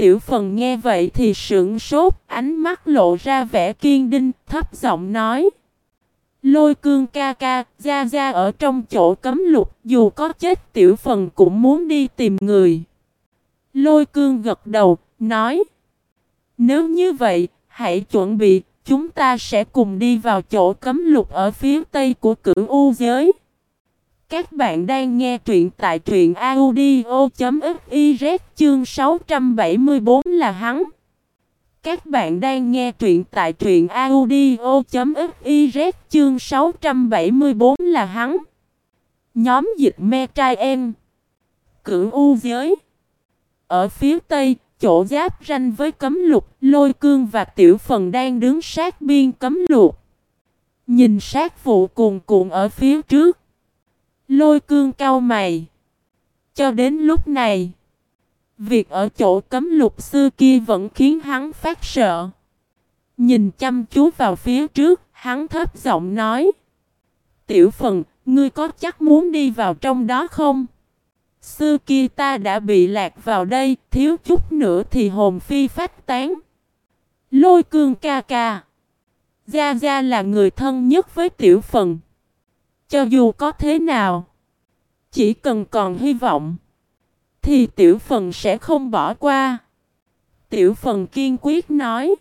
Tiểu phần nghe vậy thì sững sốt, ánh mắt lộ ra vẻ kiên định, thấp giọng nói. Lôi cương ca ca, ra ra ở trong chỗ cấm lục, dù có chết tiểu phần cũng muốn đi tìm người. Lôi cương gật đầu, nói. Nếu như vậy, hãy chuẩn bị, chúng ta sẽ cùng đi vào chỗ cấm lục ở phía tây của cửu u giới. Các bạn đang nghe truyện tại truyện audio.fiz chương 674 là hắn. Các bạn đang nghe truyện tại truyện audio.fiz chương 674 là hắn. Nhóm dịch me trai em. Cửu u giới. Ở phía tây, chỗ giáp ranh với cấm lục, lôi cương và tiểu phần đang đứng sát biên cấm lục. Nhìn sát vụ cuồn cuộn ở phía trước. Lôi cương cao mày. Cho đến lúc này, việc ở chỗ cấm lục sư kia vẫn khiến hắn phát sợ. Nhìn chăm chú vào phía trước, hắn thấp giọng nói. Tiểu phần, ngươi có chắc muốn đi vào trong đó không? sư kia ta đã bị lạc vào đây, thiếu chút nữa thì hồn phi phách tán. Lôi cương ca ca. Gia Gia là người thân nhất với tiểu phần. Cho dù có thế nào, chỉ cần còn hy vọng, thì tiểu phần sẽ không bỏ qua. Tiểu phần kiên quyết nói.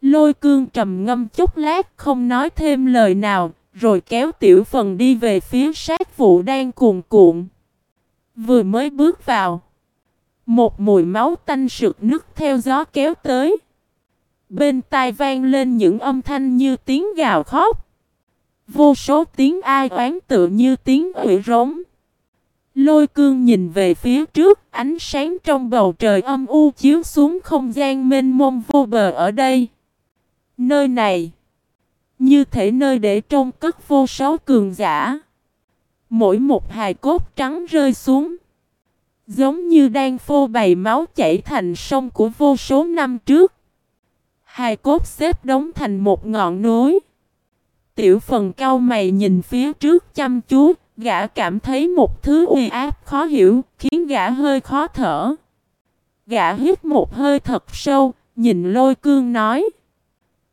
Lôi cương trầm ngâm chút lát không nói thêm lời nào, rồi kéo tiểu phần đi về phía sát vụ đang cuồn cuộn. Vừa mới bước vào, một mùi máu tanh sực nứt theo gió kéo tới. Bên tai vang lên những âm thanh như tiếng gào khóc. Vô số tiếng ai oán tựa như tiếng hủy rống. Lôi cương nhìn về phía trước, ánh sáng trong bầu trời âm u chiếu xuống không gian mênh mông vô bờ ở đây. Nơi này, như thể nơi để trông cất vô số cường giả. Mỗi một hài cốt trắng rơi xuống, giống như đang phô bày máu chảy thành sông của vô số năm trước. Hài cốt xếp đóng thành một ngọn núi. Tiểu phần cao mày nhìn phía trước chăm chú, gã cảm thấy một thứ uy áp khó hiểu, khiến gã hơi khó thở. Gã hít một hơi thật sâu, nhìn lôi cương nói.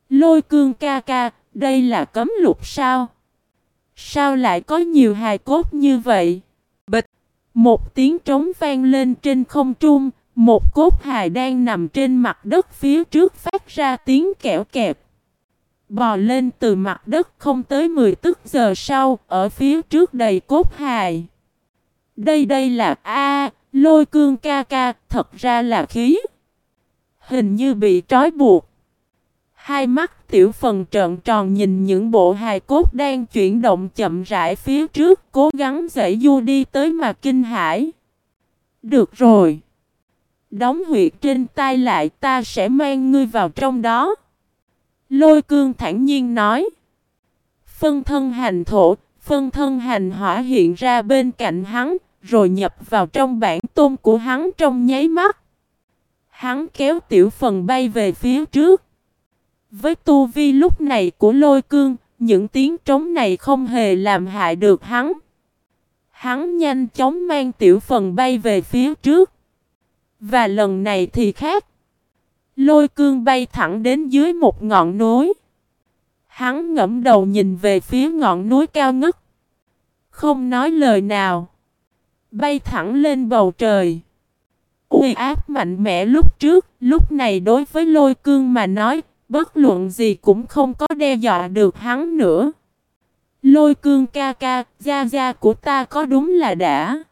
Lôi cương ca ca, đây là cấm lục sao? Sao lại có nhiều hài cốt như vậy? Bịch! Một tiếng trống vang lên trên không trung, một cốt hài đang nằm trên mặt đất phía trước phát ra tiếng kẹo kẹp. Bò lên từ mặt đất không tới 10 tức giờ sau, ở phía trước đầy cốt hài. Đây đây là A, lôi cương ca ca, thật ra là khí. Hình như bị trói buộc. Hai mắt tiểu phần trợn tròn nhìn những bộ hài cốt đang chuyển động chậm rãi phía trước, cố gắng dậy du đi tới mà kinh hãi. Được rồi. Đóng huyệt trên tay lại ta sẽ mang ngươi vào trong đó. Lôi cương thản nhiên nói. Phân thân hành thổ, phân thân hành hỏa hiện ra bên cạnh hắn, rồi nhập vào trong bản tôn của hắn trong nháy mắt. Hắn kéo tiểu phần bay về phía trước. Với tu vi lúc này của lôi cương, những tiếng trống này không hề làm hại được hắn. Hắn nhanh chóng mang tiểu phần bay về phía trước. Và lần này thì khác. Lôi cương bay thẳng đến dưới một ngọn núi. Hắn ngẫm đầu nhìn về phía ngọn núi cao ngất. Không nói lời nào. Bay thẳng lên bầu trời. Uy áp mạnh mẽ lúc trước, lúc này đối với lôi cương mà nói, bất luận gì cũng không có đe dọa được hắn nữa. Lôi cương ca ca, gia gia của ta có đúng là đã.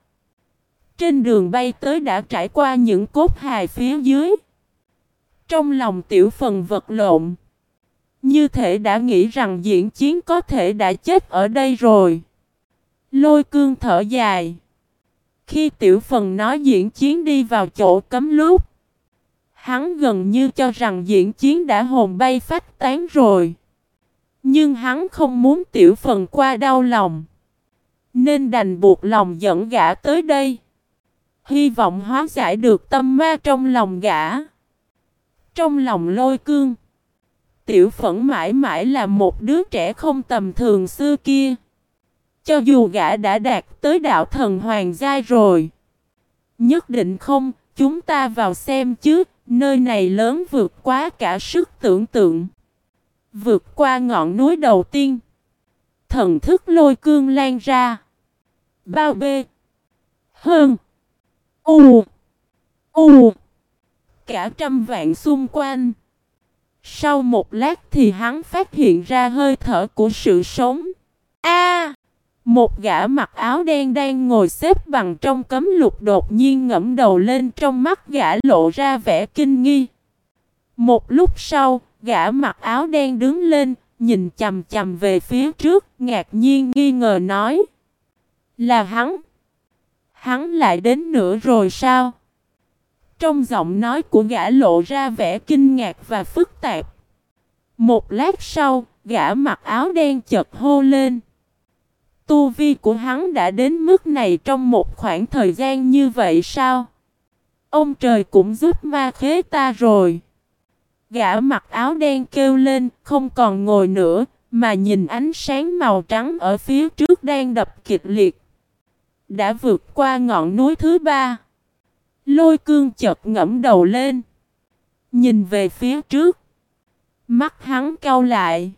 Trên đường bay tới đã trải qua những cốt hài phía dưới. Trong lòng tiểu phần vật lộn. Như thể đã nghĩ rằng diễn chiến có thể đã chết ở đây rồi. Lôi cương thở dài. Khi tiểu phần nói diễn chiến đi vào chỗ cấm lúc. Hắn gần như cho rằng diễn chiến đã hồn bay phách tán rồi. Nhưng hắn không muốn tiểu phần qua đau lòng. Nên đành buộc lòng dẫn gã tới đây. Hy vọng hóa giải được tâm ma trong lòng gã. Trong lòng lôi cương. Tiểu phẫn mãi mãi là một đứa trẻ không tầm thường xưa kia. Cho dù gã đã đạt tới đạo thần hoàng giai rồi. Nhất định không, chúng ta vào xem chứ, nơi này lớn vượt quá cả sức tưởng tượng. Vượt qua ngọn núi đầu tiên. Thần thức lôi cương lan ra. Bao bê. Hơn. U. U. Cả trăm vạn xung quanh. Sau một lát thì hắn phát hiện ra hơi thở của sự sống. A! một gã mặc áo đen đang ngồi xếp bằng trong cấm lục đột nhiên ngẫm đầu lên trong mắt gã lộ ra vẻ kinh nghi. Một lúc sau, gã mặc áo đen đứng lên, nhìn chầm chầm về phía trước, ngạc nhiên nghi ngờ nói. Là hắn. Hắn lại đến nữa rồi sao? Trong giọng nói của gã lộ ra vẻ kinh ngạc và phức tạp. Một lát sau, gã mặc áo đen chợt hô lên. Tu vi của hắn đã đến mức này trong một khoảng thời gian như vậy sao? Ông trời cũng giúp ma khế ta rồi. Gã mặc áo đen kêu lên, không còn ngồi nữa, mà nhìn ánh sáng màu trắng ở phía trước đang đập kịch liệt. Đã vượt qua ngọn núi thứ ba. Lôi cương chợt ngẫm đầu lên. Nhìn về phía trước. Mắt hắn cau lại.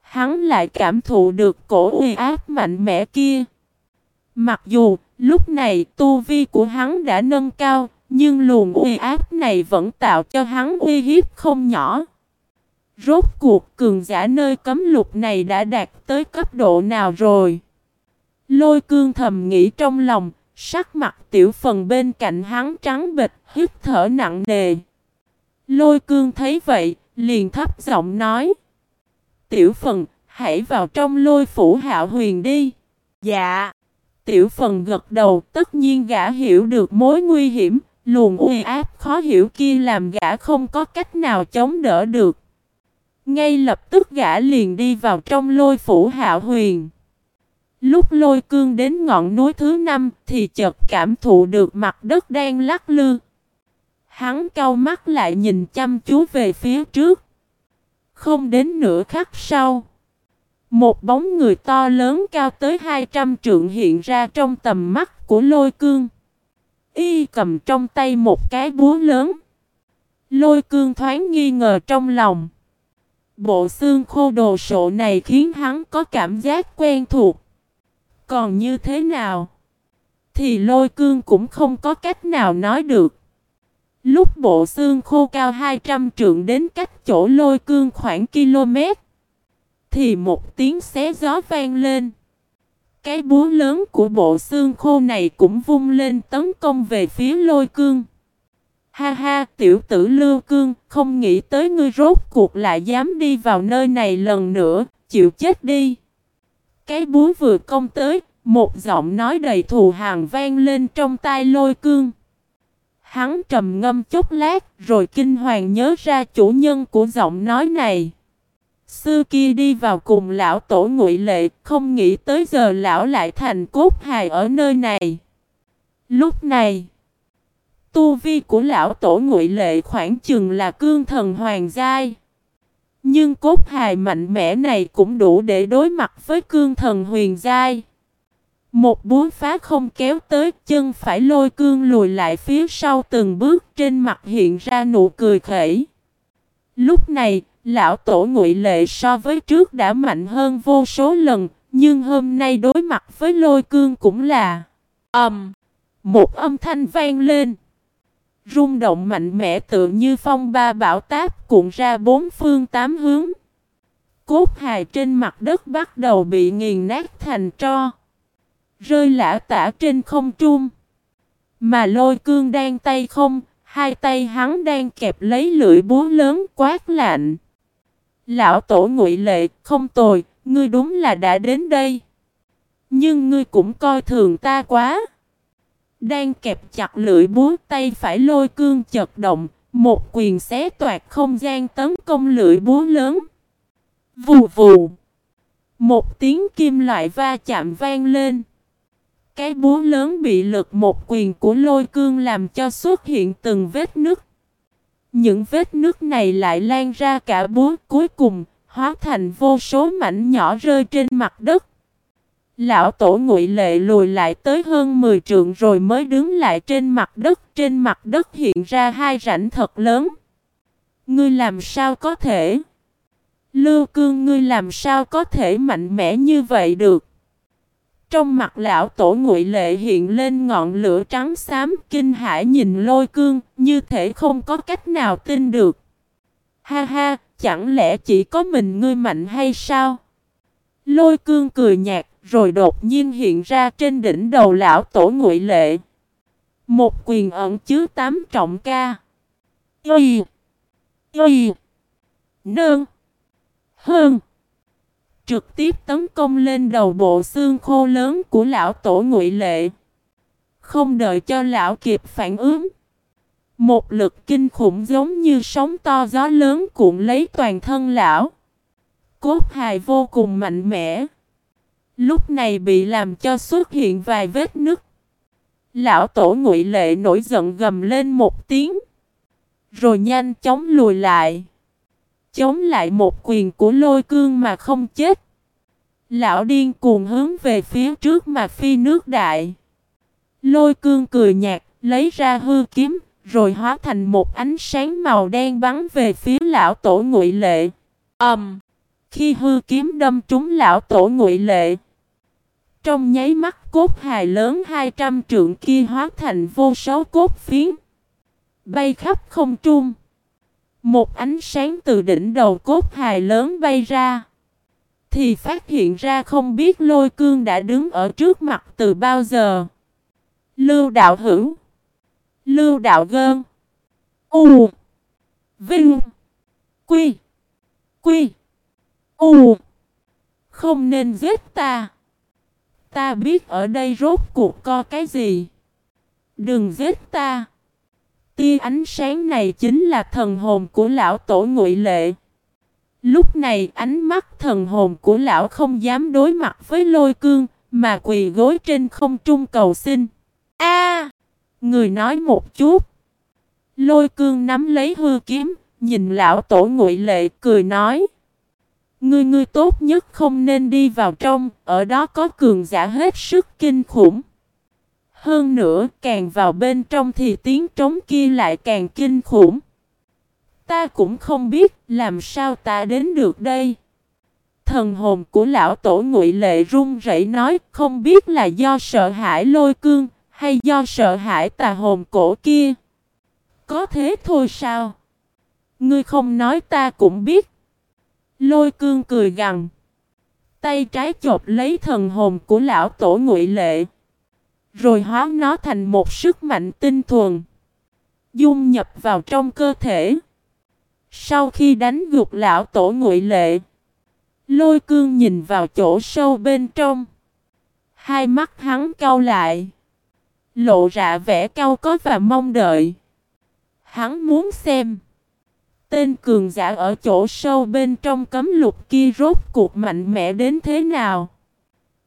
Hắn lại cảm thụ được cổ uy áp mạnh mẽ kia. Mặc dù lúc này tu vi của hắn đã nâng cao, nhưng luồng uy áp này vẫn tạo cho hắn uy hiếp không nhỏ. Rốt cuộc cường giả nơi cấm lục này đã đạt tới cấp độ nào rồi? Lôi cương thầm nghĩ trong lòng, sắc mặt tiểu phần bên cạnh hắn trắng bịch, hít thở nặng nề. Lôi cương thấy vậy, liền thấp giọng nói. Tiểu phần, hãy vào trong lôi phủ hạo huyền đi. Dạ. Tiểu phần gật đầu, tất nhiên gã hiểu được mối nguy hiểm, luồng uy áp khó hiểu kia làm gã không có cách nào chống đỡ được. Ngay lập tức gã liền đi vào trong lôi phủ hạo huyền. Lúc lôi cương đến ngọn núi thứ năm thì chợt cảm thụ được mặt đất đang lắc lư. Hắn cau mắt lại nhìn chăm chú về phía trước. Không đến nửa khắc sau. Một bóng người to lớn cao tới 200 trượng hiện ra trong tầm mắt của lôi cương. Y cầm trong tay một cái búa lớn. Lôi cương thoáng nghi ngờ trong lòng. Bộ xương khô đồ sộ này khiến hắn có cảm giác quen thuộc. Còn như thế nào? Thì lôi cương cũng không có cách nào nói được. Lúc bộ xương khô cao 200 trượng đến cách chỗ lôi cương khoảng km. Thì một tiếng xé gió vang lên. Cái búa lớn của bộ xương khô này cũng vung lên tấn công về phía lôi cương. Ha ha, tiểu tử lưu cương, không nghĩ tới ngươi rốt cuộc lại dám đi vào nơi này lần nữa, chịu chết đi. Cái búa vừa công tới, một giọng nói đầy thù hằn vang lên trong tai lôi cương. Hắn trầm ngâm chốc lát, rồi kinh hoàng nhớ ra chủ nhân của giọng nói này. Xưa kia đi vào cùng lão tổ ngụy lệ, không nghĩ tới giờ lão lại thành cốt hài ở nơi này. Lúc này, tu vi của lão tổ ngụy lệ khoảng chừng là cương thần hoàng giai. Nhưng cốt hài mạnh mẽ này cũng đủ để đối mặt với cương thần huyền giai. Một búa phá không kéo tới chân phải lôi cương lùi lại phía sau từng bước trên mặt hiện ra nụ cười khẩy. Lúc này, lão tổ ngụy lệ so với trước đã mạnh hơn vô số lần, nhưng hôm nay đối mặt với lôi cương cũng là ầm. Um, một âm thanh vang lên. Rung động mạnh mẽ tự như phong ba bão táp cuộn ra bốn phương tám hướng. Cốt hài trên mặt đất bắt đầu bị nghiền nát thành tro. Rơi lã tả trên không trung. Mà lôi cương đang tay không, hai tay hắn đang kẹp lấy lưỡi búa lớn quát lạnh. Lão tổ ngụy lệ, không tồi, ngươi đúng là đã đến đây. Nhưng ngươi cũng coi thường ta quá. Đang kẹp chặt lưỡi búa tay phải lôi cương chật động, một quyền xé toạc không gian tấn công lưỡi búa lớn. Vù vù. Một tiếng kim loại va chạm vang lên. Cái búa lớn bị lực một quyền của lôi cương làm cho xuất hiện từng vết nứt. Những vết nứt này lại lan ra cả búa cuối cùng, hóa thành vô số mảnh nhỏ rơi trên mặt đất. Lão tổ ngụy lệ lùi lại tới hơn 10 trượng rồi mới đứng lại trên mặt đất. Trên mặt đất hiện ra hai rãnh thật lớn. Ngươi làm sao có thể? Lưu cương ngươi làm sao có thể mạnh mẽ như vậy được? Trong mặt lão tổ ngụy lệ hiện lên ngọn lửa trắng xám kinh hãi nhìn lôi cương như thể không có cách nào tin được. Ha ha, chẳng lẽ chỉ có mình ngươi mạnh hay sao? Lôi cương cười nhạt rồi đột nhiên hiện ra trên đỉnh đầu lão tổ ngụy lệ. Một quyền ẩn chứa tám trọng ca. Y. Y. Nương. Hơn. Trực tiếp tấn công lên đầu bộ xương khô lớn của lão tổ ngụy lệ. Không đợi cho lão kịp phản ứng. Một lực kinh khủng giống như sóng to gió lớn cuộn lấy toàn thân lão. Cốt hài vô cùng mạnh mẽ. Lúc này bị làm cho xuất hiện vài vết nứt. Lão tổ ngụy lệ nổi giận gầm lên một tiếng. Rồi nhanh chóng lùi lại. Chống lại một quyền của lôi cương mà không chết. Lão điên cuồng hướng về phía trước mà phi nước đại. Lôi cương cười nhạt, lấy ra hư kiếm, rồi hóa thành một ánh sáng màu đen bắn về phía lão tổ ngụy lệ. ầm, um, Khi hư kiếm đâm trúng lão tổ ngụy lệ. Trong nháy mắt cốt hài lớn 200 trượng kia hóa thành vô số cốt phiến. Bay khắp không trung. Một ánh sáng từ đỉnh đầu cốt hài lớn bay ra. Thì phát hiện ra không biết lôi cương đã đứng ở trước mặt từ bao giờ. Lưu đạo hữu. Lưu đạo gơn. U. Vinh. Quy. Quy. U. Không nên giết ta. Ta biết ở đây rốt cuộc co cái gì. Đừng giết ta. Tia ánh sáng này chính là thần hồn của lão tổ ngụy lệ. Lúc này ánh mắt thần hồn của lão không dám đối mặt với lôi cương, mà quỳ gối trên không trung cầu xin. A, Người nói một chút. Lôi cương nắm lấy hư kiếm, nhìn lão tổ ngụy lệ cười nói. Ngươi ngươi tốt nhất không nên đi vào trong, ở đó có cường giả hết sức kinh khủng. Hơn nữa, càng vào bên trong thì tiếng trống kia lại càng kinh khủng. Ta cũng không biết làm sao ta đến được đây. Thần hồn của lão tổ ngụy lệ run rẩy nói không biết là do sợ hãi lôi cương hay do sợ hãi tà hồn cổ kia. Có thế thôi sao? Ngươi không nói ta cũng biết. Lôi cương cười gằn. Tay trái chộp lấy thần hồn của lão tổ ngụy lệ. Rồi hóa nó thành một sức mạnh tinh thuần. Dung nhập vào trong cơ thể. Sau khi đánh gục lão tổ ngụy lệ. Lôi cương nhìn vào chỗ sâu bên trong. Hai mắt hắn cau lại. Lộ ra vẻ cau có và mong đợi. Hắn muốn xem. Tên cường giả ở chỗ sâu bên trong cấm lục kia rốt cuộc mạnh mẽ đến thế nào?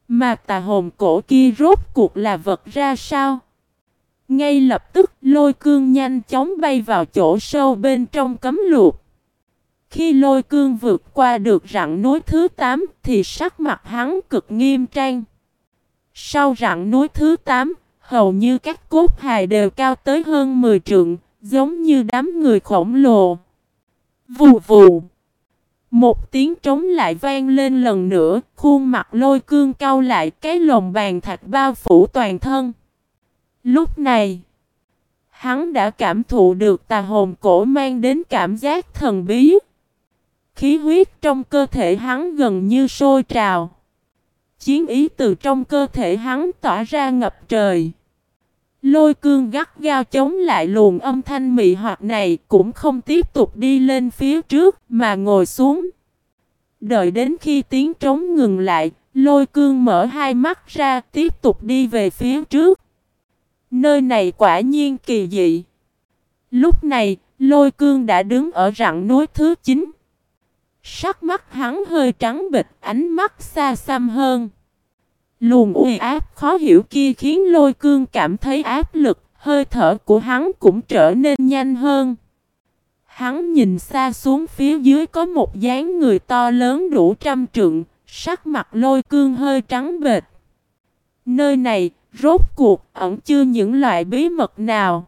Mà tà hồn cổ kia rốt cuộc là vật ra sao? Ngay lập tức lôi cương nhanh chóng bay vào chỗ sâu bên trong cấm lục. Khi lôi cương vượt qua được rặng núi thứ 8 thì sắc mặt hắn cực nghiêm trang. Sau rặng núi thứ 8, hầu như các cốt hài đều cao tới hơn 10 trượng, giống như đám người khổng lồ. Vù vù. Một tiếng trống lại vang lên lần nữa, khuôn mặt lôi cương cau lại cái lồng bàn thạch bao phủ toàn thân. Lúc này, hắn đã cảm thụ được tà hồn cổ mang đến cảm giác thần bí. Khí huyết trong cơ thể hắn gần như sôi trào. Chiến ý từ trong cơ thể hắn tỏa ra ngập trời. Lôi cương gắt gao chống lại luồng âm thanh mị hoặc này cũng không tiếp tục đi lên phía trước mà ngồi xuống. Đợi đến khi tiếng trống ngừng lại, lôi cương mở hai mắt ra tiếp tục đi về phía trước. Nơi này quả nhiên kỳ dị. Lúc này, lôi cương đã đứng ở rặng núi thứ 9. Sắc mắt hắn hơi trắng bịch, ánh mắt xa xăm hơn. Luồn uy áp khó hiểu kia khiến lôi cương cảm thấy áp lực, hơi thở của hắn cũng trở nên nhanh hơn. Hắn nhìn xa xuống phía dưới có một dáng người to lớn đủ trăm trượng, sắc mặt lôi cương hơi trắng bệt. Nơi này, rốt cuộc, ẩn chưa những loại bí mật nào.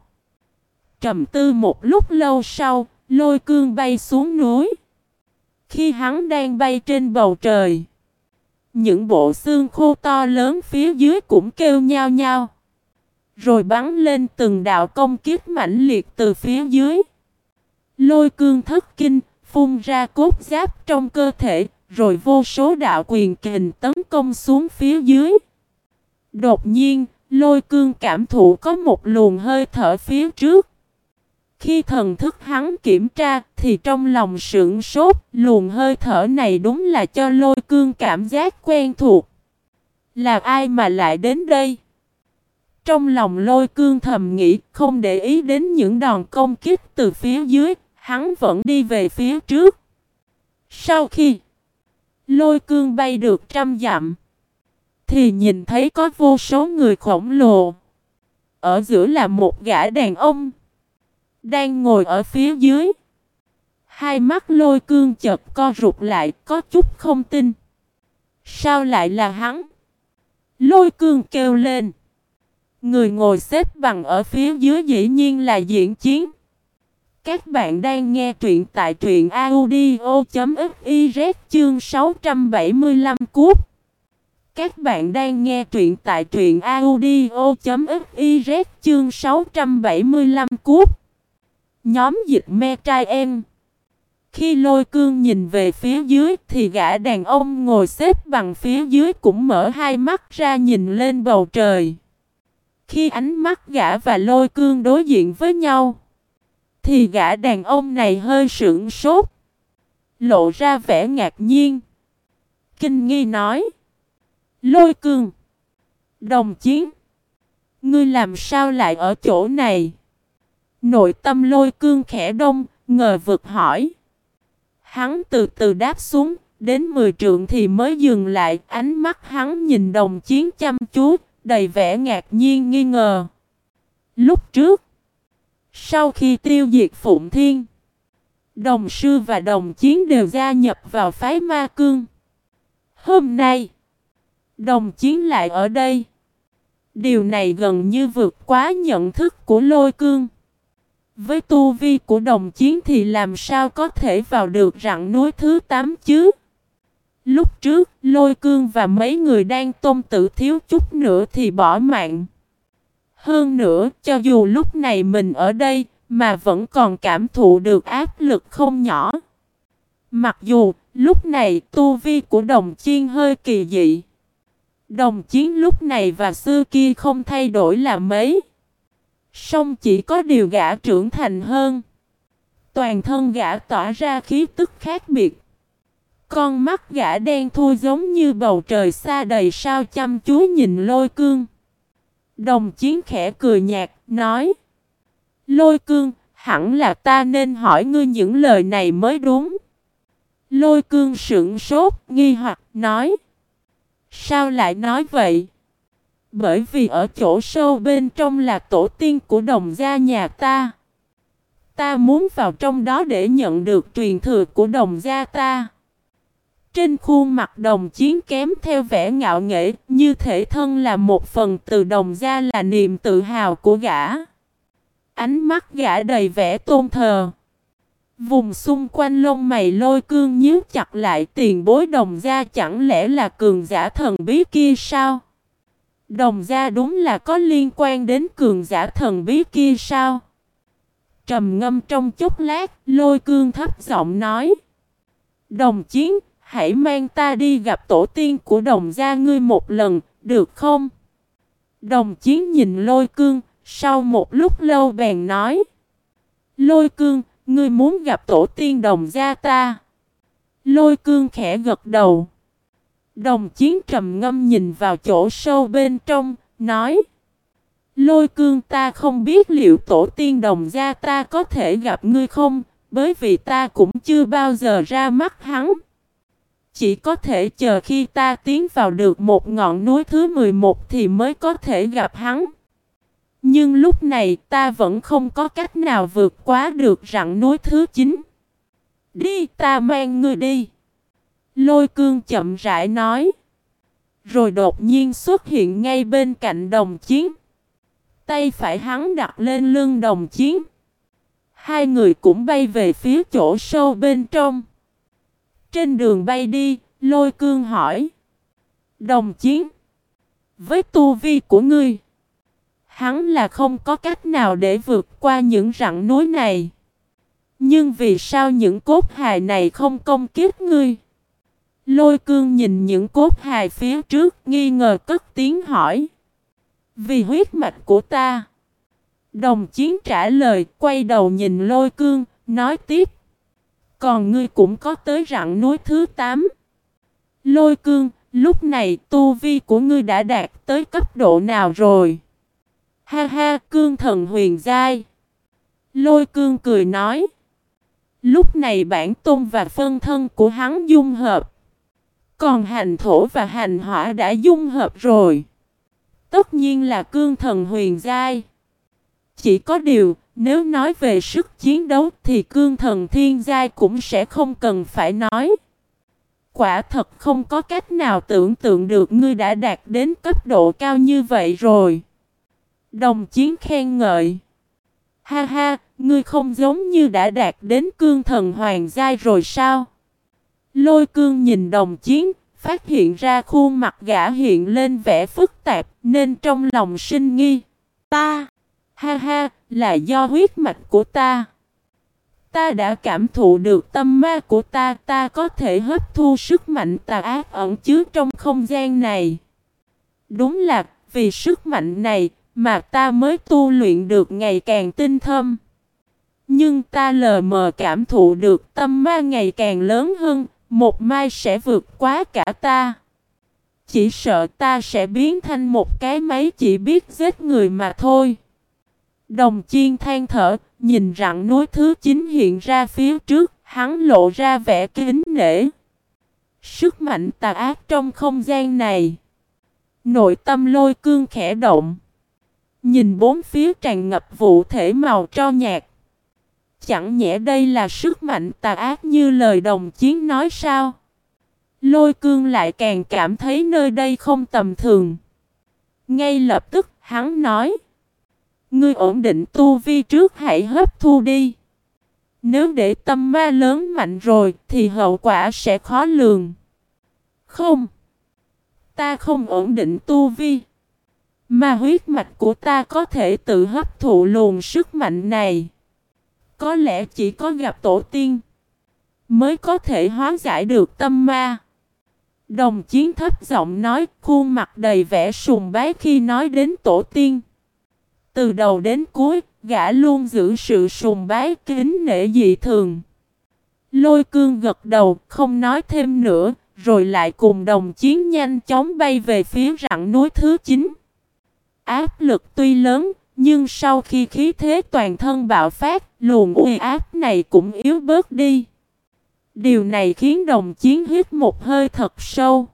Trầm tư một lúc lâu sau, lôi cương bay xuống núi. Khi hắn đang bay trên bầu trời, những bộ xương khô to lớn phía dưới cũng kêu nhao nhao. Rồi bắn lên từng đạo công kiếp mãnh liệt từ phía dưới. Lôi cương thất kinh, phun ra cốt giáp trong cơ thể, rồi vô số đạo quyền kình tấn công xuống phía dưới. Đột nhiên, lôi cương cảm thụ có một luồng hơi thở phía trước. Khi thần thức hắn kiểm tra thì trong lòng sững sốt, luồng hơi thở này đúng là cho lôi cương cảm giác quen thuộc. Là ai mà lại đến đây? Trong lòng lôi cương thầm nghĩ không để ý đến những đòn công kích từ phía dưới, hắn vẫn đi về phía trước. Sau khi lôi cương bay được trăm dặm, thì nhìn thấy có vô số người khổng lồ. Ở giữa là một gã đàn ông đang ngồi ở phía dưới. Hai mắt lôi cương chợt co rụt lại, có chút không tin. Sao lại là hắn? Lôi cương kêu lên. Người ngồi xếp bằng ở phía dưới dĩ nhiên là diễn chiến. Các bạn đang nghe truyện tại truyện audio.fiz chương 675 cút. Các bạn đang nghe truyện tại truyện audio.fiz chương 675 cút. Nhóm dịch me trai em. Khi lôi cương nhìn về phía dưới thì gã đàn ông ngồi xếp bằng phía dưới cũng mở hai mắt ra nhìn lên bầu trời. Khi ánh mắt gã và lôi cương đối diện với nhau, thì gã đàn ông này hơi sững sốt, Lộ ra vẻ ngạc nhiên Kinh nghi nói, Lôi cương, Đồng chiến, Ngươi làm sao lại ở chỗ này Nội tâm lôi cương khẽ đông, ngờ vực hỏi. Hắn từ từ đáp xuống, đến 10 trượng thì mới dừng lại, ánh mắt hắn nhìn đồng chiến chăm chú, đầy vẻ ngạc nhiên nghi ngờ. Lúc trước, sau khi tiêu diệt Phụng Thiên, đồng sư và đồng chiến đều gia nhập vào phái ma cương. Hôm nay, đồng chiến lại ở đây. Điều này gần như vượt quá nhận thức của lôi cương. Với tu vi của đồng chiến thì làm sao có thể vào được rặng núi thứ 8 chứ? Lúc trước, lôi cương và mấy người đang tôn tự thiếu chút nữa thì bỏ mạng. Hơn nữa, cho dù lúc này mình ở đây, mà vẫn còn cảm thụ được áp lực không nhỏ. Mặc dù, lúc này tu vi của đồng chiên hơi kỳ dị. Đồng chiến lúc này và xưa kia không thay đổi là mấy. Song chỉ có điều gã trưởng thành hơn. Toàn thân gã tỏa ra khí tức khác biệt. Con mắt gã đen thui giống như bầu trời xa đầy sao chăm chú nhìn lôi cương. Đồng chiến khẽ cười nhạt, nói. Lôi cương, hẳn là ta nên hỏi ngươi những lời này mới đúng. Lôi cương sững sốt, nghi hoặc, nói. Sao lại nói vậy? Bởi vì ở chỗ sâu bên trong là tổ tiên của đồng gia nhà ta. Ta muốn vào trong đó để nhận được truyền thừa của đồng gia ta. Trên khuôn mặt đồng chiến kém theo vẻ ngạo nghễ, như thể thân là một phần từ đồng gia là niềm tự hào của gã. Ánh mắt gã đầy vẻ tôn thờ. Vùng xung quanh lông mày lôi cương nhíu chặt lại tiền bối đồng gia chẳng lẽ là cường giả thần bí kia sao? Đồng gia đúng là có liên quan đến cường giả thần bí kia sao? Trầm ngâm trong chốc lát, lôi cương thấp giọng nói. Đồng chiến, hãy mang ta đi gặp tổ tiên của đồng gia ngươi một lần, được không? Đồng chiến nhìn lôi cương, sau một lúc lâu bèn nói. Lôi cương, ngươi muốn gặp tổ tiên đồng gia ta. Lôi cương khẽ gật đầu. Đồng chiến trầm ngâm nhìn vào chỗ sâu bên trong, nói Lôi cương ta không biết liệu tổ tiên đồng gia ta có thể gặp ngươi không, bởi vì ta cũng chưa bao giờ ra mắt hắn. Chỉ có thể chờ khi ta tiến vào được một ngọn núi thứ 11 thì mới có thể gặp hắn. Nhưng lúc này ta vẫn không có cách nào vượt quá được rặng núi thứ 9. Đi ta mang ngươi đi. Lôi cương chậm rãi nói. rồi đột nhiên xuất hiện ngay bên cạnh đồng chiến. Tay phải hắn đặt lên lưng đồng chiến. Hai người cũng bay về phía chỗ sâu bên trong. Trên đường bay đi, lôi cương hỏi. Đồng chiến. Với tu vi của ngươi. Hắn là không có cách nào để vượt qua những rặng núi này. Nhưng vì sao những cốt hài này không công kiếp ngươi? Lôi cương nhìn những cốt hài phía trước nghi ngờ cất tiếng hỏi. Vì huyết mạch của ta. Đồng chiến trả lời quay đầu nhìn lôi cương, nói tiếp. Còn ngươi cũng có tới rặng núi thứ 8. Lôi cương, lúc này tu vi của ngươi đã đạt tới cấp độ nào rồi? Ha ha, cương thần huyền giai. Lôi cương cười nói. Lúc này bản tôn và phân thân của hắn dung hợp. Còn hành thổ và hành hỏa đã dung hợp rồi. Tất nhiên là cương thần huyền giai. Chỉ có điều, nếu nói về sức chiến đấu thì cương thần thiên giai cũng sẽ không cần phải nói. Quả thật không có cách nào tưởng tượng được ngươi đã đạt đến cấp độ cao như vậy rồi. Đồng chiến khen ngợi. Ha ha, ngươi không giống như đã đạt đến cương thần hoàng giai rồi sao? Lôi cương nhìn đồng chiến, phát hiện ra khuôn mặt gã hiện lên vẻ phức tạp, nên trong lòng sinh nghi. Ta, ha ha, là do huyết mạch của ta. Ta đã cảm thụ được tâm ma của ta, ta có thể hấp thu sức mạnh tà ác ẩn chứa trong không gian này. Đúng là, vì sức mạnh này, mà ta mới tu luyện được ngày càng tinh thâm. Nhưng ta lờ mờ cảm thụ được tâm ma ngày càng lớn hơn, một mai sẽ vượt quá cả ta. Chỉ sợ ta sẽ biến thành một cái máy chỉ biết giết người mà thôi. Đồng chiên than thở, nhìn rặng núi thứ 9 hiện ra phía trước, hắn lộ ra vẻ kính nể. Sức mạnh tà ác trong không gian này. Nội tâm lôi cương khẽ động. Nhìn bốn phía tràn ngập vụ thể màu tro nhạt. Chẳng nhẽ đây là sức mạnh tà ác như lời đồng chiến nói sao? Lôi cương lại càng cảm thấy nơi đây không tầm thường. Ngay lập tức, hắn nói. Ngươi ổn định tu vi trước hãy hấp thu đi. Nếu để tâm ma lớn mạnh rồi thì hậu quả sẽ khó lường. Không. Ta không ổn định tu vi. Mà huyết mạch của ta có thể tự hấp thụ luồng sức mạnh này. Có lẽ chỉ có gặp tổ tiên mới có thể hóa giải được tâm ma. Đồng chiến thấp giọng nói khuôn mặt đầy vẻ sùng bái khi nói đến tổ tiên. Từ đầu đến cuối, gã luôn giữ sự sùng bái kính nể dị thường. Lôi cương gật đầu, không nói thêm nữa, rồi lại cùng đồng chiến nhanh chóng bay về phía rặng núi thứ 9. Áp lực tuy lớn, nhưng sau khi khí thế toàn thân bạo phát, luồng uy áp này cũng yếu bớt đi. Điều này khiến đồng chiến hít một hơi thật sâu.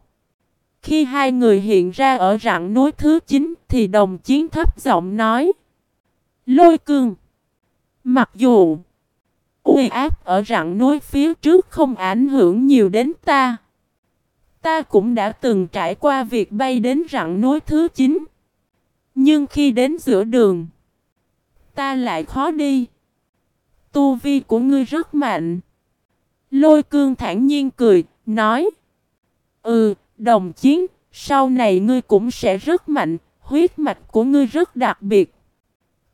Khi hai người hiện ra ở rặng núi thứ 9 thì đồng chiến thấp giọng nói. Lôi cương. Mặc dù uy áp ở rặng núi phía trước không ảnh hưởng nhiều đến ta. Ta cũng đã từng trải qua việc bay đến rặng núi thứ 9. Nhưng khi đến giữa đường, ta lại khó đi. Tu vi của ngươi rất mạnh. Lôi cương thản nhiên cười, nói. Ừ, đồng chiến, sau này ngươi cũng sẽ rất mạnh, huyết mạch của ngươi rất đặc biệt.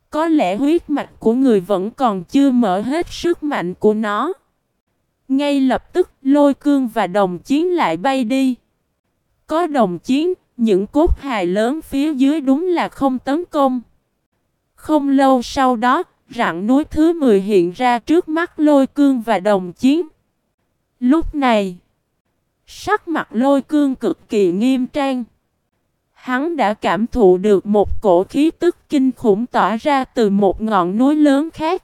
Có lẽ huyết mạch của người vẫn còn chưa mở hết sức mạnh của nó. Ngay lập tức lôi cương và đồng chiến lại bay đi. Có đồng chiến, những cốt hài lớn phía dưới đúng là không tấn công. Không lâu sau đó, rặng núi thứ 10 hiện ra trước mắt lôi cương và đồng chiến. Lúc này, sắc mặt lôi cương cực kỳ nghiêm trang. Hắn đã cảm thụ được một cổ khí tức kinh khủng tỏa ra từ một ngọn núi lớn khác.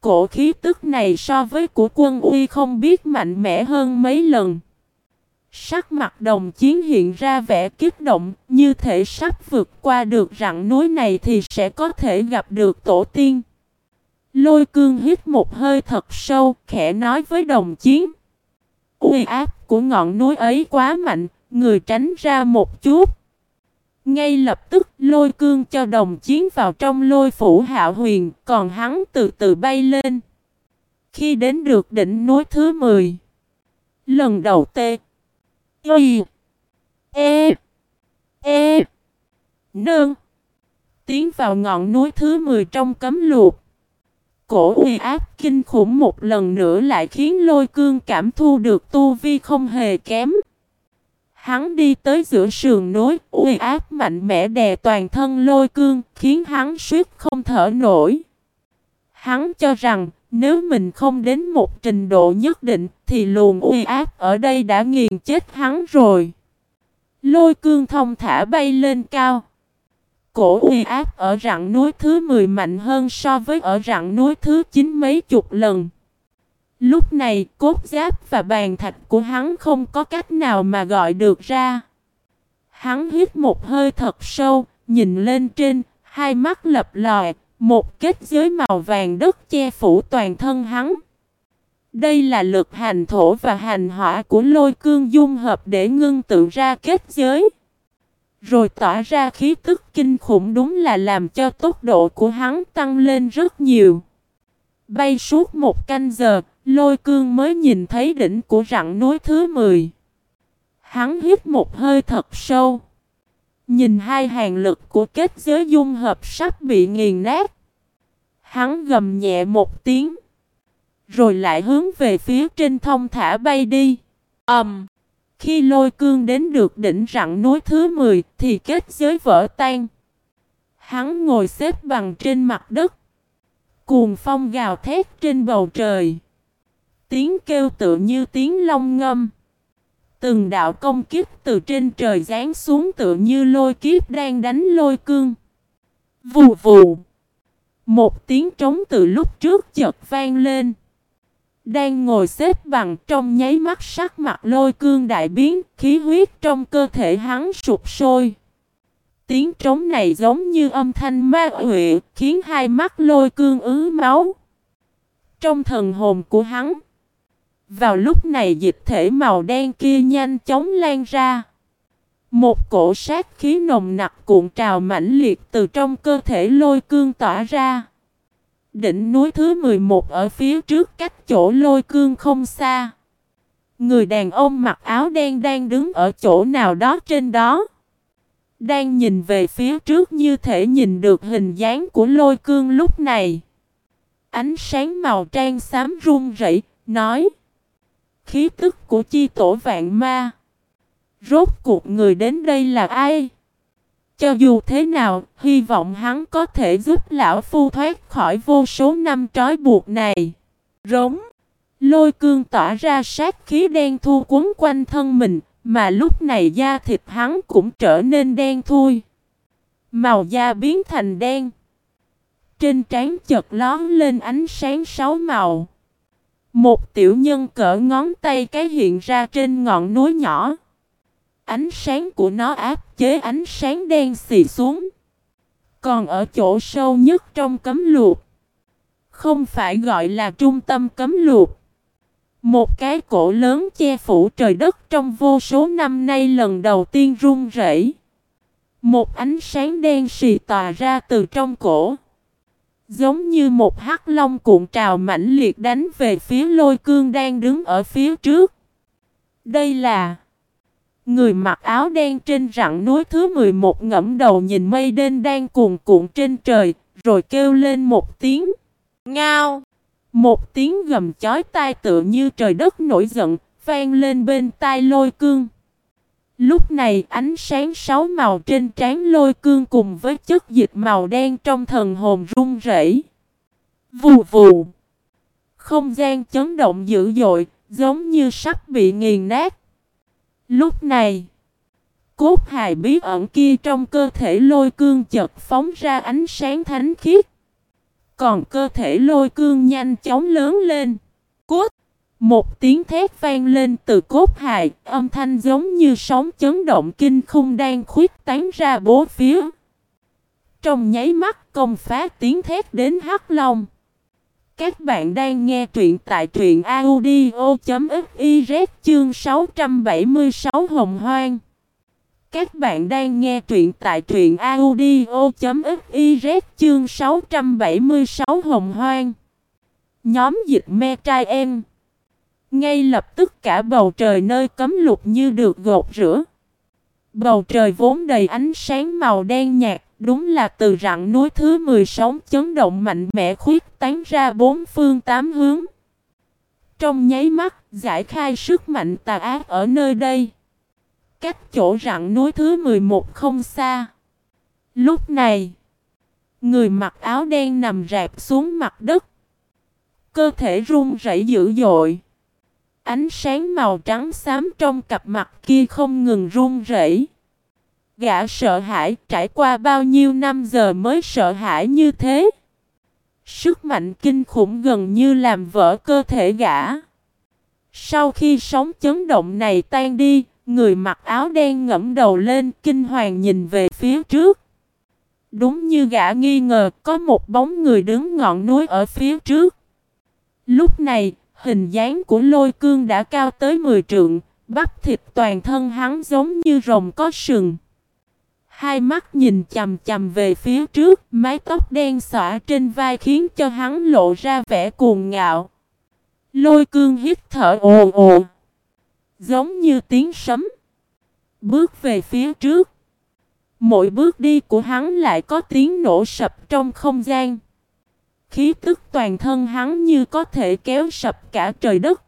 Cổ khí tức này so với của quân uy không biết mạnh mẽ hơn mấy lần. Sắc mặt đồng chiến hiện ra vẻ kích động, như thể sắp vượt qua được rặng núi này thì sẽ có thể gặp được tổ tiên. Lôi cương hít một hơi thật sâu, khẽ nói với đồng chiến. Uy áp của ngọn núi ấy quá mạnh, người tránh ra một chút. Ngay lập tức lôi cương cho đồng chiến vào trong lôi phủ hạo huyền, còn hắn từ từ bay lên. Khi đến được đỉnh núi thứ 10, lần đầu tê, y, e, e, nương, tiến vào ngọn núi thứ 10 trong cấm luộc. Cổ uy áp kinh khủng một lần nữa lại khiến lôi cương cảm thu được tu vi không hề kém. Hắn đi tới giữa sườn núi, uy áp mạnh mẽ đè toàn thân lôi cương, khiến hắn suýt không thở nổi. Hắn cho rằng, nếu mình không đến một trình độ nhất định, thì luồng uy áp ở đây đã nghiền chết hắn rồi. Lôi cương thông thả bay lên cao. Cổ uy áp ở rặng núi thứ 10 mạnh hơn so với ở rặng núi thứ 9 mấy chục lần. Lúc này cốt giáp và bàn thạch của hắn không có cách nào mà gọi được ra. Hắn hít một hơi thật sâu, nhìn lên trên, hai mắt lập lòi, một kết giới màu vàng đất che phủ toàn thân hắn. Đây là lực hành thổ và hành hỏa của lôi cương dung hợp để ngưng tự ra kết giới. Rồi tỏa ra khí tức kinh khủng đúng là làm cho tốc độ của hắn tăng lên rất nhiều. Bay suốt một canh giờ, lôi cương mới nhìn thấy đỉnh của rặng núi thứ 10. Hắn hít một hơi thật sâu. Nhìn hai hàng lực của kết giới dung hợp sắp bị nghiền nát. Hắn gầm nhẹ một tiếng. Rồi lại hướng về phía trên thông thả bay đi. ầm um, Khi lôi cương đến được đỉnh rặng núi thứ 10 thì kết giới vỡ tan. Hắn ngồi xếp bằng trên mặt đất. Cuồng phong gào thét trên bầu trời. Tiếng kêu tự như tiếng long ngâm. Từng đạo công kiếp từ trên trời giáng xuống tựa như lôi kiếp đang đánh lôi cương. Vù vù. Một tiếng trống từ lúc trước chợt vang lên. Đang ngồi xếp bằng trong nháy mắt sắc mặt lôi cương đại biến, khí huyết trong cơ thể hắn sụp sôi. Tiếng trống này giống như âm thanh ma huệ, khiến hai mắt lôi cương ứ máu. Trong thần hồn của hắn, vào lúc này dịch thể màu đen kia nhanh chóng lan ra. Một cổ sát khí nồng nặc cuộn trào mãnh liệt từ trong cơ thể lôi cương tỏa ra. Đỉnh núi thứ 11 ở phía trước cách chỗ lôi cương không xa. Người đàn ông mặc áo đen đang đứng ở chỗ nào đó trên đó. Đang nhìn về phía trước như thể nhìn được hình dáng của lôi cương lúc này. Ánh sáng màu trang xám run rẩy, nói. Khí tức của chi tổ vạn ma. Rốt cuộc người đến đây là ai? Cho dù thế nào, hy vọng hắn có thể giúp lão phu thoát khỏi vô số năm trói buộc này. Rống. Lôi cương tỏa ra sát khí đen thu quấn quanh thân mình, mà lúc này da thịt hắn cũng trở nên đen thui. Màu da biến thành đen. Trên trán chợt lón lên ánh sáng sáu màu. Một tiểu nhân cỡ ngón tay cái hiện ra trên ngọn núi nhỏ. Ánh sáng của nó áp chế ánh sáng đen xì xuống. Còn ở chỗ sâu nhất trong cấm luộc. Không phải gọi là trung tâm cấm luộc. Một cái cổ lớn che phủ trời đất trong vô số năm nay lần đầu tiên rung rẩy. Một ánh sáng đen xì tỏa ra từ trong cổ. Giống như một hắc long cuộn trào mãnh liệt đánh về phía lôi cương đang đứng ở phía trước. Đây là Người mặc áo đen trên rặng núi thứ 11 ngẫm đầu nhìn mây đen đang cuồn cuộn trên trời, rồi kêu lên một tiếng. Ngao! Một tiếng gầm chói tai tựa như trời đất nổi giận, vang lên bên tai lôi cương. Lúc này ánh sáng sáu màu trên trán lôi cương cùng với chất dịch màu đen trong thần hồn run rẩy. Vù vù. Không gian chấn động dữ dội, giống như sắp bị nghiền nát. Lúc này, cốt hài bí ẩn kia trong cơ thể lôi cương chợt phóng ra ánh sáng thánh khiết. Còn cơ thể lôi cương nhanh chóng lớn lên. Cốt! Một tiếng thét vang lên từ cốt hài, âm thanh giống như sóng chấn động kinh khung đang khuyết tán ra bố phía. Trong nháy mắt công phá tiếng thét đến hắc long. Các bạn đang nghe truyện tại truyện audio.fiz chương 676 Hồng Hoang. Các bạn đang nghe truyện tại truyện audio.fiz chương 676 Hồng Hoang. Nhóm dịch me trai em. Ngay lập tức cả bầu trời nơi cấm lục như được gột rửa. Bầu trời vốn đầy ánh sáng màu đen nhạt, đúng là từ rặng núi thứ 10 sóng chấn động mạnh mẽ khuyết tán ra bốn phương tám hướng. Trong nháy mắt, giải khai sức mạnh tà ác ở nơi đây. Cách chỗ rặng núi thứ 11 không xa. Lúc này, người mặc áo đen nằm rạp xuống mặt đất. Cơ thể run rẩy dữ dội. Ánh sáng màu trắng xám trong cặp mặt kia không ngừng run rẩy. Gã sợ hãi trải qua bao nhiêu năm giờ mới sợ hãi như thế. Sức mạnh kinh khủng gần như làm vỡ cơ thể gã. Sau khi sóng chấn động này tan đi, người mặc áo đen ngẫm đầu lên kinh hoàng nhìn về phía trước. Đúng như gã nghi ngờ có một bóng người đứng ngọn núi ở phía trước. Lúc này, hình dáng của lôi cương đã cao tới 10 trượng, bắp thịt toàn thân hắn giống như rồng có sừng. Hai mắt nhìn chầm chầm về phía trước, mái tóc đen xõa trên vai khiến cho hắn lộ ra vẻ cuồng ngạo. Lôi cương hít thở ồ ồ, giống như tiếng sấm. Bước về phía trước. Mỗi bước đi của hắn lại có tiếng nổ sập trong không gian. Khí tức toàn thân hắn như có thể kéo sập cả trời đất.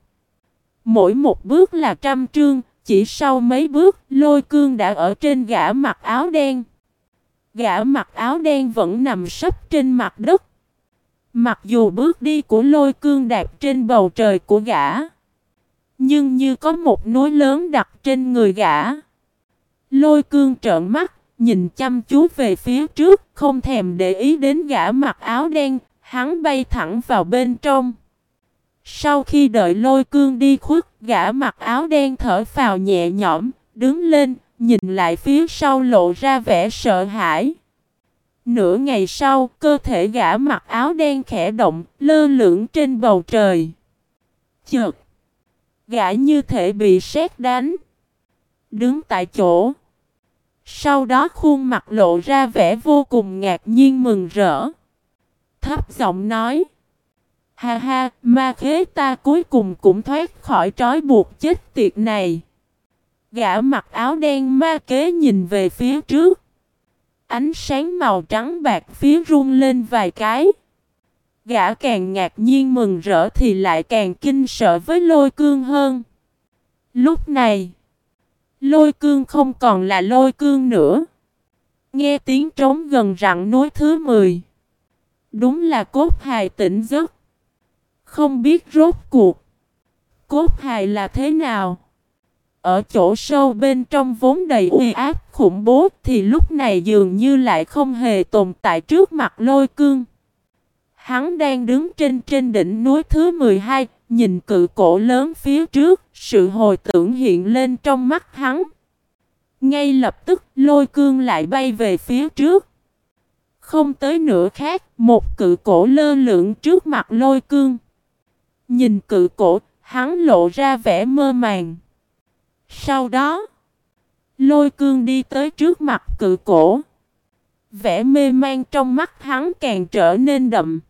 Mỗi một bước là trăm trương, chỉ sau mấy bước, lôi cương đã ở trên gã mặc áo đen. Gã mặc áo đen vẫn nằm sấp trên mặt đất. Mặc dù bước đi của lôi cương đạp trên bầu trời của gã. Nhưng như có một núi lớn đặt trên người gã. Lôi cương trợn mắt, nhìn chăm chú về phía trước, không thèm để ý đến gã mặc áo đen, hắn bay thẳng vào bên trong. Sau khi đợi lôi cương đi khuất, gã mặc áo đen thở phào nhẹ nhõm, đứng lên, nhìn lại phía sau lộ ra vẻ sợ hãi. Nửa ngày sau, cơ thể gã mặc áo đen khẽ động, lơ lửng trên bầu trời. Chợt, gã như thể bị sét đánh. Đứng tại chỗ. Sau đó khuôn mặt lộ ra vẻ vô cùng ngạc nhiên mừng rỡ. Thấp giọng nói. Ha ha, ma khế ta cuối cùng cũng thoát khỏi trói buộc chết tiệt này. Gã mặc áo đen ma kế nhìn về phía trước. Ánh sáng màu trắng bạc phía rung lên vài cái. Gã càng ngạc nhiên mừng rỡ thì lại càng kinh sợ với lôi cương hơn. Lúc này, lôi cương không còn là lôi cương nữa. Nghe tiếng trống gần rặng núi thứ 10. Đúng là cốt hài tỉnh giấc. Không biết rốt cuộc. Cốt hài là thế nào? Ở chỗ sâu bên trong vốn đầy uy áp khủng bố thì lúc này dường như lại không hề tồn tại trước mặt lôi cương. Hắn đang đứng trên trên đỉnh núi thứ 12, nhìn cự cổ lớn phía trước, sự hồi tưởng hiện lên trong mắt hắn. Ngay lập tức lôi cương lại bay về phía trước. Không tới nửa khác, một cự cổ lơ lửng trước mặt lôi cương. Nhìn cự cổ, hắn lộ ra vẻ mơ màng. Sau đó, lôi cương đi tới trước mặt cự cổ. Vẻ mê man trong mắt hắn càng trở nên đậm.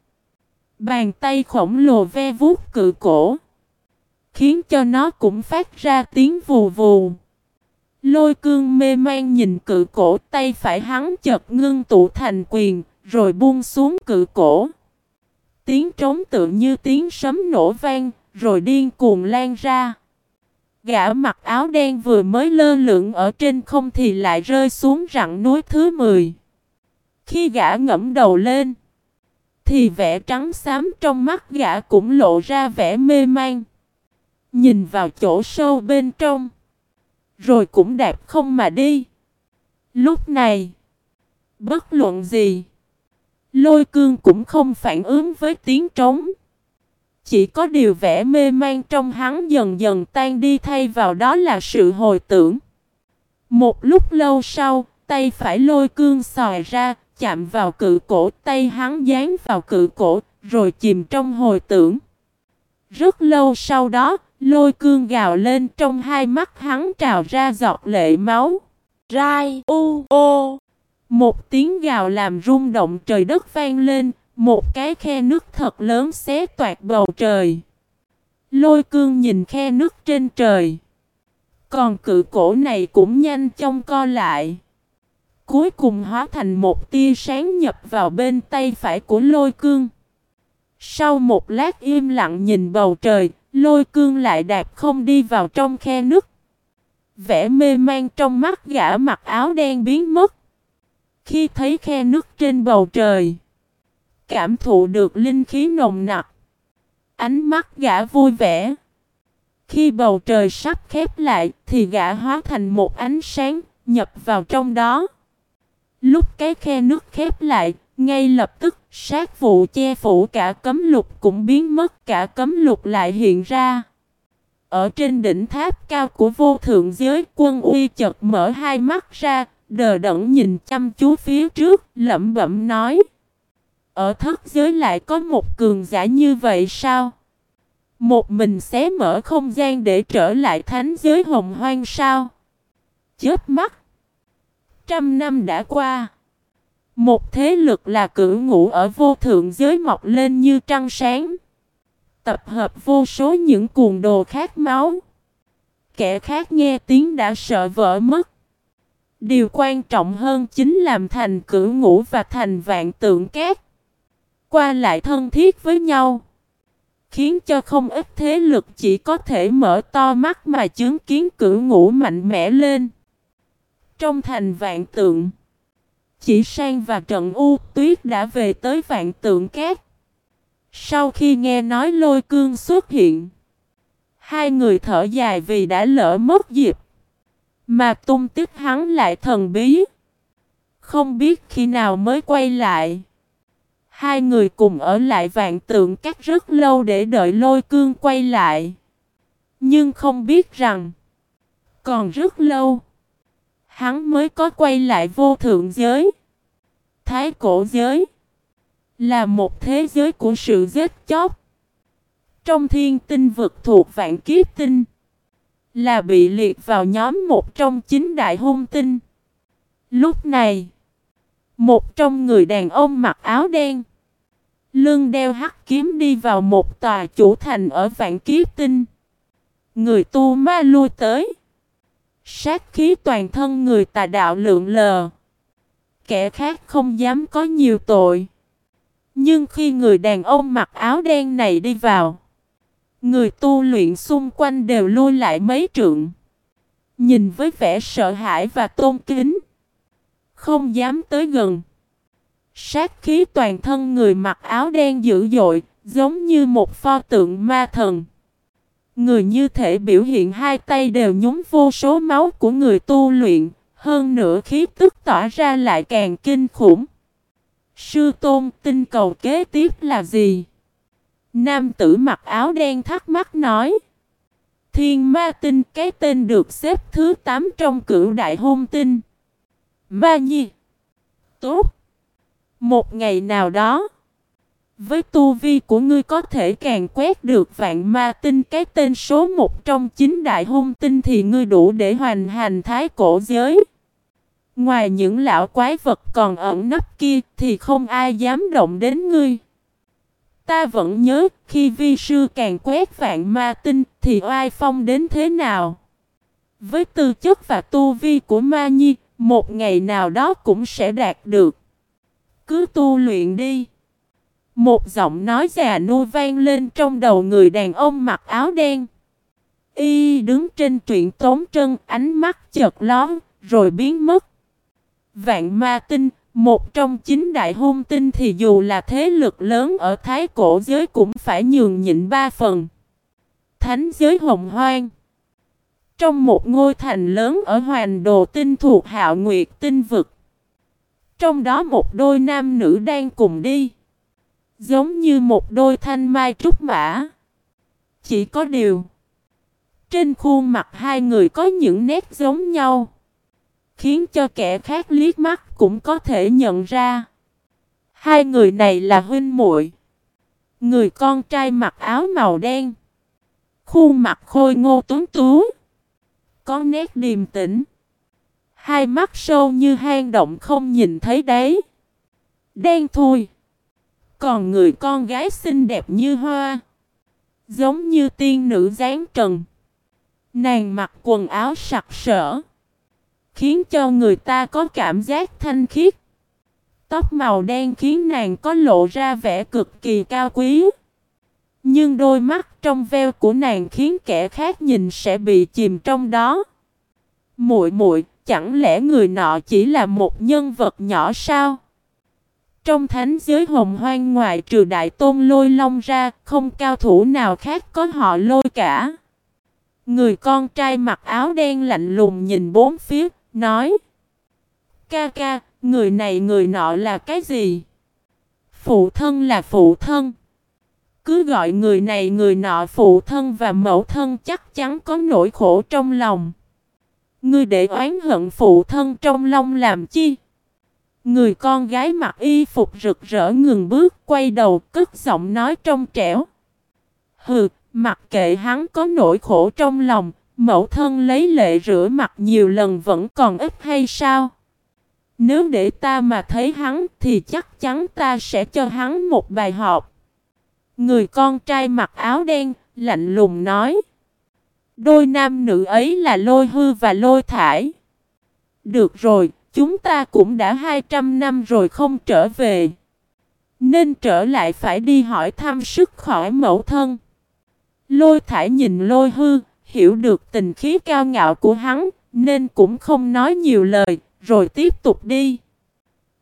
Bàn tay khổng lồ ve vuốt cự cổ. Khiến cho nó cũng phát ra tiếng vù vù. Lôi cương mê man nhìn cự cổ tay phải hắn chợt ngưng tụ thành quyền, rồi buông xuống cự cổ. Tiếng trống tự như tiếng sấm nổ vang, rồi điên cuồng lan ra. Gã mặc áo đen vừa mới lơ lửng ở trên không thì lại rơi xuống rặng núi thứ 10. Khi gã ngẫm đầu lên, thì vẻ trắng xám trong mắt gã cũng lộ ra vẻ mê man. Nhìn vào chỗ sâu bên trong, rồi cũng đạp không mà đi. Lúc này, bất luận gì, Lôi cương cũng không phản ứng với tiếng trống. Chỉ có điều vẻ mê man trong hắn dần dần tan đi thay vào đó là sự hồi tưởng. Một lúc lâu sau, tay phải lôi cương xòi ra, chạm vào cự cổ, tay hắn dán vào cự cổ, rồi chìm trong hồi tưởng. Rất lâu sau đó, lôi cương gào lên trong hai mắt hắn trào ra giọt lệ máu. Rai, u, ô. Một tiếng gào làm rung động trời đất vang lên, một cái khe nước thật lớn xé toạc bầu trời. Lôi cương nhìn khe nước trên trời. Còn cự cổ này cũng nhanh chóng co lại. Cuối cùng hóa thành một tia sáng nhập vào bên tay phải của lôi cương. Sau một lát im lặng nhìn bầu trời, lôi cương lại đạp không đi vào trong khe nước. Vẻ mê man trong mắt gã mặc áo đen biến mất. Khi thấy khe nước trên bầu trời, cảm thụ được linh khí nồng nặc. Ánh mắt gã vui vẻ. Khi bầu trời sắp khép lại thì gã hóa thành một ánh sáng nhập vào trong đó. Lúc cái khe nước khép lại, ngay lập tức sát vụ che phủ cả cấm lục cũng biến mất cả cấm lục lại hiện ra. Ở trên đỉnh tháp cao của vô thượng giới quân uy chợt mở hai mắt ra, đờ đẫn nhìn chăm chú phía trước, lẩm bẩm nói. Ở thất giới lại có một cường giả như vậy sao? Một mình xé mở không gian để trở lại thánh giới hồng hoang sao? Chết mắt! Trăm năm đã qua. Một thế lực là cử ngũ ở vô thượng giới mọc lên như trăng sáng. Tập hợp vô số những cuồng đồ khát máu. Kẻ khác nghe tiếng đã sợ vỡ mất. Điều quan trọng hơn chính làm thành cửu ngũ và thành vạn tượng két. Qua lại thân thiết với nhau. Khiến cho không ít thế lực chỉ có thể mở to mắt mà chứng kiến cửu ngũ mạnh mẽ lên. Trong thành vạn tượng. Chỉ sang và trận u tuyết đã về tới vạn tượng két. Sau khi nghe nói lôi cương xuất hiện. Hai người thở dài vì đã lỡ mất dịp. Mà tung tích hắn lại thần bí. Không biết khi nào mới quay lại. Hai người cùng ở lại vạn tượng các rất lâu để đợi lôi cương quay lại. Nhưng không biết rằng. Còn rất lâu. Hắn mới có quay lại vô thượng giới. Thái cổ giới. Là một thế giới của sự giết chóc. Trong thiên tinh vực thuộc vạn kiếp tinh. Là bị liệt vào nhóm một trong chín đại hung tinh. Lúc này. Một trong người đàn ông mặc áo đen. Lưng đeo hắc kiếm đi vào một tòa chủ thành ở vạn kiếp tinh. Người tu ma lui tới. Sát khí toàn thân người tà đạo lượng lờ. Kẻ khác không dám có nhiều tội. Nhưng khi người đàn ông mặc áo đen này đi vào. Người tu luyện xung quanh đều lui lại mấy trượng. Nhìn với vẻ sợ hãi và tôn kính. Không dám tới gần. Sát khí toàn thân người mặc áo đen dữ dội, giống như một pho tượng ma thần. Người như thể biểu hiện hai tay đều nhúng vô số máu của người tu luyện, hơn nữa khí tức tỏa ra lại càng kinh khủng. Sư tôn tinh cầu kế tiếp là gì? Nam tử mặc áo đen thắc mắc nói. Thiên ma tinh, cái tên được xếp thứ 8 trong cửu đại hôn tinh. Ma nhi. Tốt. Một ngày nào đó. Với tu vi của ngươi có thể càng quét được vạn ma tinh, cái tên số một trong chín đại hung tinh thì ngươi đủ để hoàn hành thái cổ giới. Ngoài những lão quái vật còn ẩn nấp kia thì không ai dám động đến ngươi. Ta vẫn nhớ khi vi sư càng quét vạn ma tinh thì oai phong đến thế nào. Với tư chất và tu vi của ma nhi, một ngày nào đó cũng sẽ đạt được. Cứ tu luyện đi. Một giọng nói già nua vang lên trong đầu người đàn ông mặc áo đen. Y đứng trên truyện tốn trân ánh mắt chợt lón rồi biến mất. Vạn ma tinh, một trong chín đại hung tinh thì dù là thế lực lớn ở thái cổ giới cũng phải nhường nhịn ba phần. Thánh giới hồng hoang. Trong một ngôi thành lớn ở hoàn đồ tinh thuộc hạo nguyệt tinh vực. Trong đó một đôi nam nữ đang cùng đi. Giống như một đôi thanh mai trúc mã. Chỉ có điều. Trên khuôn mặt hai người có những nét giống nhau. Khiến cho kẻ khác liếc mắt cũng có thể nhận ra. Hai người này là huynh muội. Người con trai mặc áo màu đen. Khuôn mặt khôi ngô tuấn tú. Có nét điềm tĩnh. Hai mắt sâu như hang động không nhìn thấy đấy. Đen thui. Còn người con gái xinh đẹp như hoa. Giống như tiên nữ dáng trần. Nàng mặc quần áo sặc sỡ. Khiến cho người ta có cảm giác thanh khiết. Tóc màu đen khiến nàng có lộ ra vẻ cực kỳ cao quý. Nhưng đôi mắt trong veo của nàng khiến kẻ khác nhìn sẽ bị chìm trong đó. Muội muội, chẳng lẽ người nọ chỉ là một nhân vật nhỏ sao? Trong thánh giới hồng hoang ngoài trừ đại tôn lôi long ra, không cao thủ nào khác có họ lôi cả. Người con trai mặc áo đen lạnh lùng nhìn bốn phía, nói Ca ca, người này người nọ là cái gì? Phụ thân là phụ thân. Cứ gọi người này người nọ phụ thân và mẫu thân chắc chắn có nỗi khổ trong lòng. Ngươi để oán hận phụ thân trong lòng làm chi? Người con gái mặc y phục rực rỡ ngừng bước quay đầu cất giọng nói trong trẻo. Hừ, mặc kệ hắn có nỗi khổ trong lòng, mẫu thân lấy lệ rửa mặt nhiều lần vẫn còn ít hay sao? Nếu để ta mà thấy hắn thì chắc chắn ta sẽ cho hắn một bài học. Người con trai mặc áo đen, lạnh lùng nói. Đôi nam nữ ấy là lôi hư và lôi thải. Được rồi, chúng ta cũng đã 200 năm rồi không trở về. Nên trở lại phải đi hỏi thăm sức khỏi mẫu thân. Lôi thải nhìn lôi hư, hiểu được tình khí cao ngạo của hắn, nên cũng không nói nhiều lời, rồi tiếp tục đi.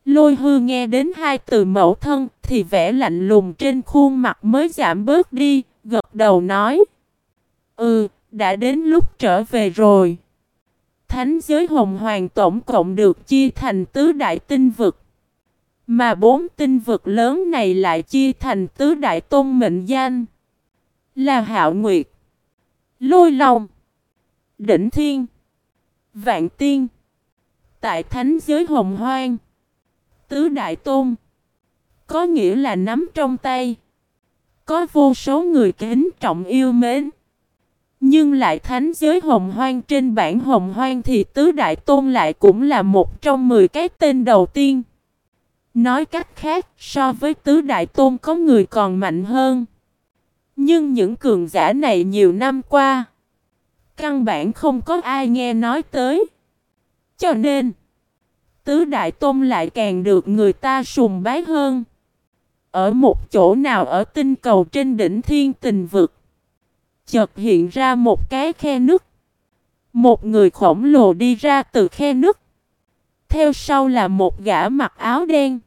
Lôi hư nghe đến hai từ mẫu thân, thì vẻ lạnh lùng trên khuôn mặt mới giảm bớt đi, gật đầu nói. Ừ, đã đến lúc trở về rồi. Thánh giới hồng hoàng tổng cộng được chia thành tứ đại tinh vực. Mà bốn tinh vực lớn này lại chia thành tứ đại tôn mệnh danh. Là Hạo Nguyệt, Lôi Long, Đỉnh Thiên, Vạn Tiên. Tại thánh giới hồng hoang, tứ đại tôn, có nghĩa là nắm trong tay. Có vô số người kính trọng yêu mến. Nhưng lại thánh giới hồng hoang trên bản hồng hoang thì tứ đại tôn lại cũng là một trong 10 cái tên đầu tiên. Nói cách khác, so với tứ đại tôn có người còn mạnh hơn. Nhưng những cường giả này nhiều năm qua, căn bản không có ai nghe nói tới. Cho nên, tứ đại tôn lại càng được người ta sùng bái hơn. Ở một chỗ nào ở tinh cầu trên đỉnh thiên tình vực, chợt hiện ra một cái khe nứt. Một người khổng lồ đi ra từ khe nứt. Theo sau là một gã mặc áo đen.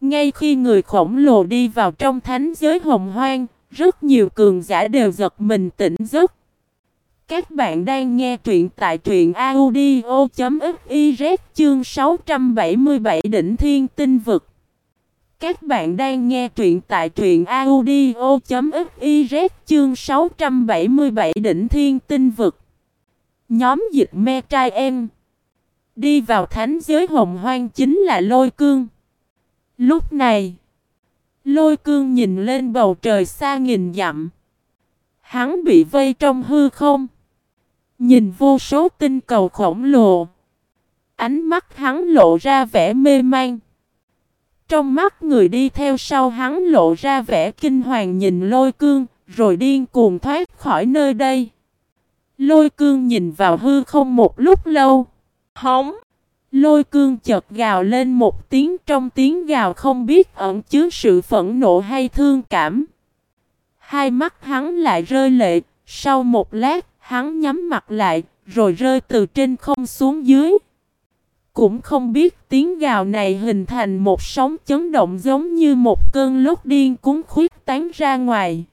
Ngay khi người khổng lồ đi vào trong thánh giới hồng hoang, rất nhiều cường giả đều giật mình tỉnh giấc. Các bạn đang nghe truyện tại truyện audio.fiz chương 677 đỉnh thiên tinh vực. Các bạn đang nghe truyện tại truyện audio.fiz chương 677 đỉnh thiên tinh vực. Nhóm dịch me trai em. Đi vào thánh giới hồng hoang chính là lôi cương. Lúc này, lôi cương nhìn lên bầu trời xa nghìn dặm. Hắn bị vây trong hư không. Nhìn vô số tinh cầu khổng lồ. Ánh mắt hắn lộ ra vẻ mê man. Trong mắt người đi theo sau hắn lộ ra vẻ kinh hoàng nhìn lôi cương, rồi điên cuồng thoát khỏi nơi đây. Lôi cương nhìn vào hư không một lúc lâu. hóng. Lôi cương chợt gào lên một tiếng trong tiếng gào không biết ẩn chứa sự phẫn nộ hay thương cảm. Hai mắt hắn lại rơi lệ, sau một lát, hắn nhắm mặt lại, rồi rơi từ trên không xuống dưới. Cũng không biết tiếng gào này hình thành một sóng chấn động giống như một cơn lốc điên cuốn khuyết tán ra ngoài.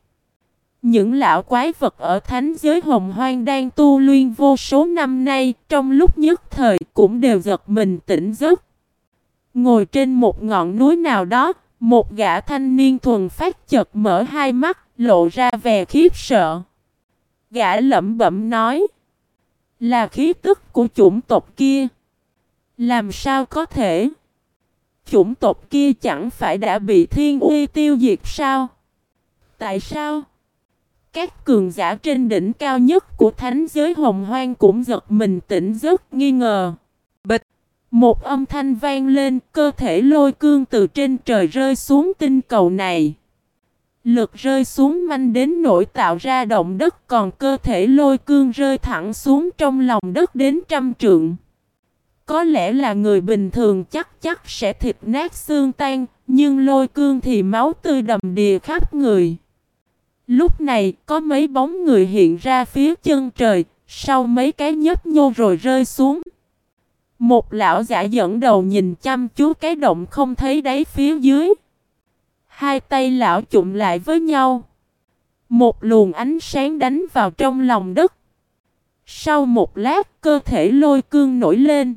Những lão quái vật ở thánh giới hồng hoang đang tu luyện vô số năm nay, trong lúc nhất thời cũng đều giật mình tỉnh giấc. Ngồi trên một ngọn núi nào đó, một gã thanh niên thuần phát chợt mở hai mắt, lộ ra vẻ khiếp sợ. Gã lẩm bẩm nói, là khí tức của chủng tộc kia. Làm sao có thể? Chủng tộc kia chẳng phải đã bị thiên uy tiêu diệt sao? Tại sao? Các cường giả trên đỉnh cao nhất của thánh giới hồng hoang cũng giật mình tỉnh giấc nghi ngờ. Bịch! Một âm thanh vang lên, cơ thể lôi cương từ trên trời rơi xuống tinh cầu này. Lực rơi xuống manh đến nỗi tạo ra động đất còn cơ thể lôi cương rơi thẳng xuống trong lòng đất đến trăm trượng. Có lẽ là người bình thường chắc chắc sẽ thịt nát xương tan, nhưng lôi cương thì máu tươi đầm đìa khắp người. Lúc này có mấy bóng người hiện ra phía chân trời, sau mấy cái nhấp nhô rồi rơi xuống. Một lão giả dẫn đầu nhìn chăm chú cái động không thấy đáy phía dưới. Hai tay lão chụm lại với nhau. Một luồng ánh sáng đánh vào trong lòng đất. Sau một lát cơ thể lôi cương nổi lên.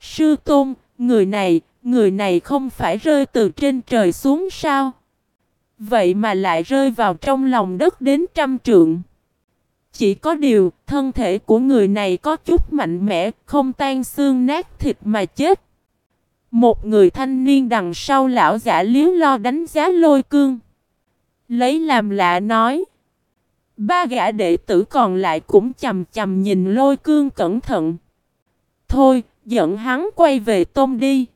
Sư Tôn, người này, người này không phải rơi từ trên trời xuống sao? Vậy mà lại rơi vào trong lòng đất đến trăm trượng. Chỉ có điều, thân thể của người này có chút mạnh mẽ, không tan xương nát thịt mà chết. Một người thanh niên đằng sau lão giả liếu lo đánh giá lôi cương. Lấy làm lạ nói. Ba gã đệ tử còn lại cũng chầm chầm nhìn lôi cương cẩn thận. Thôi, dẫn hắn quay về tôm đi.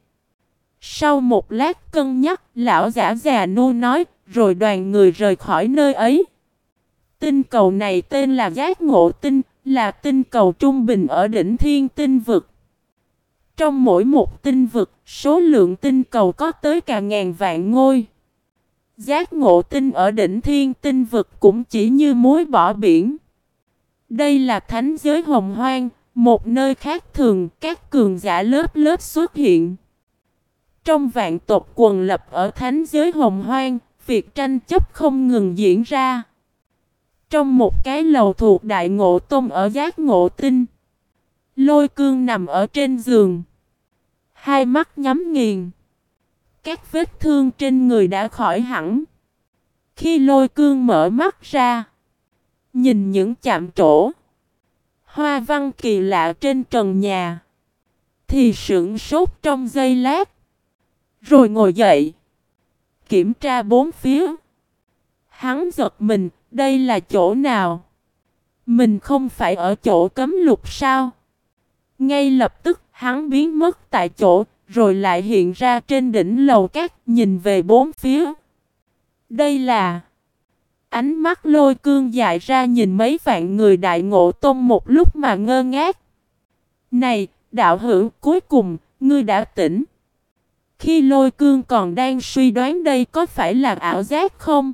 Sau một lát cân nhắc, lão giả già nu nói, rồi đoàn người rời khỏi nơi ấy. Tinh cầu này tên là Giác Ngộ Tinh, là tinh cầu trung bình ở đỉnh thiên tinh vực. Trong mỗi một tinh vực, số lượng tinh cầu có tới cả ngàn vạn ngôi. Giác ngộ tinh ở đỉnh thiên tinh vực cũng chỉ như muối bỏ biển. Đây là thánh giới hồng hoang, một nơi khác thường các cường giả lớp lớp xuất hiện. Trong vạn tộc quần lập ở thánh giới hồng hoang, việc tranh chấp không ngừng diễn ra. Trong một cái lầu thuộc đại ngộ tôn ở giác ngộ tinh, lôi cương nằm ở trên giường. Hai mắt nhắm nghiền. Các vết thương trên người đã khỏi hẳn. Khi lôi cương mở mắt ra, nhìn những chạm trổ, hoa văn kỳ lạ trên trần nhà, thì sững sốt trong giây lát. Rồi ngồi dậy, kiểm tra bốn phía. Hắn giật mình, đây là chỗ nào? Mình không phải ở chỗ cấm lục sao? Ngay lập tức Hắn biến mất tại chỗ, rồi lại hiện ra trên đỉnh lầu cát, nhìn về bốn phía. Đây là... Ánh mắt lôi cương dại ra nhìn mấy vạn người đại ngộ tôn một lúc mà ngơ ngác. Này, đạo hữu, cuối cùng, ngươi đã tỉnh. Khi lôi cương còn đang suy đoán đây có phải là ảo giác không?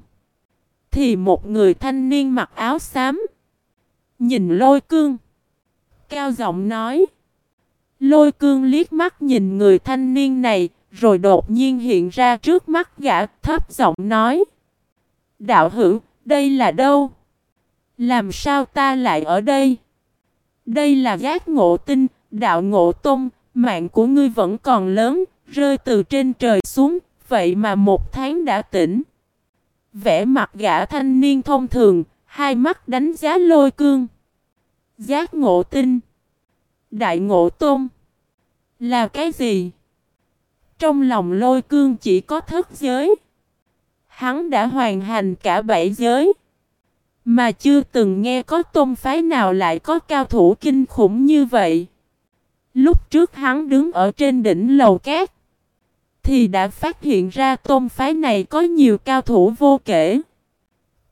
Thì một người thanh niên mặc áo xám. Nhìn lôi cương. Cao giọng nói. Lôi cương liếc mắt nhìn người thanh niên này, rồi đột nhiên hiện ra trước mắt gã thấp giọng nói. Đạo hữu, đây là đâu? Làm sao ta lại ở đây? Đây là giác ngộ tinh, đạo ngộ tôn, mạng của ngươi vẫn còn lớn, rơi từ trên trời xuống, vậy mà một tháng đã tỉnh. Vẽ mặt gã thanh niên thông thường, hai mắt đánh giá lôi cương. Giác ngộ tinh. Đại ngộ tôn. Là cái gì? Trong lòng lôi cương chỉ có thất giới. Hắn đã hoàn thành cả bảy giới. Mà chưa từng nghe có tôn phái nào lại có cao thủ kinh khủng như vậy. Lúc trước hắn đứng ở trên đỉnh lầu cát. Thì đã phát hiện ra tôn phái này có nhiều cao thủ vô kể.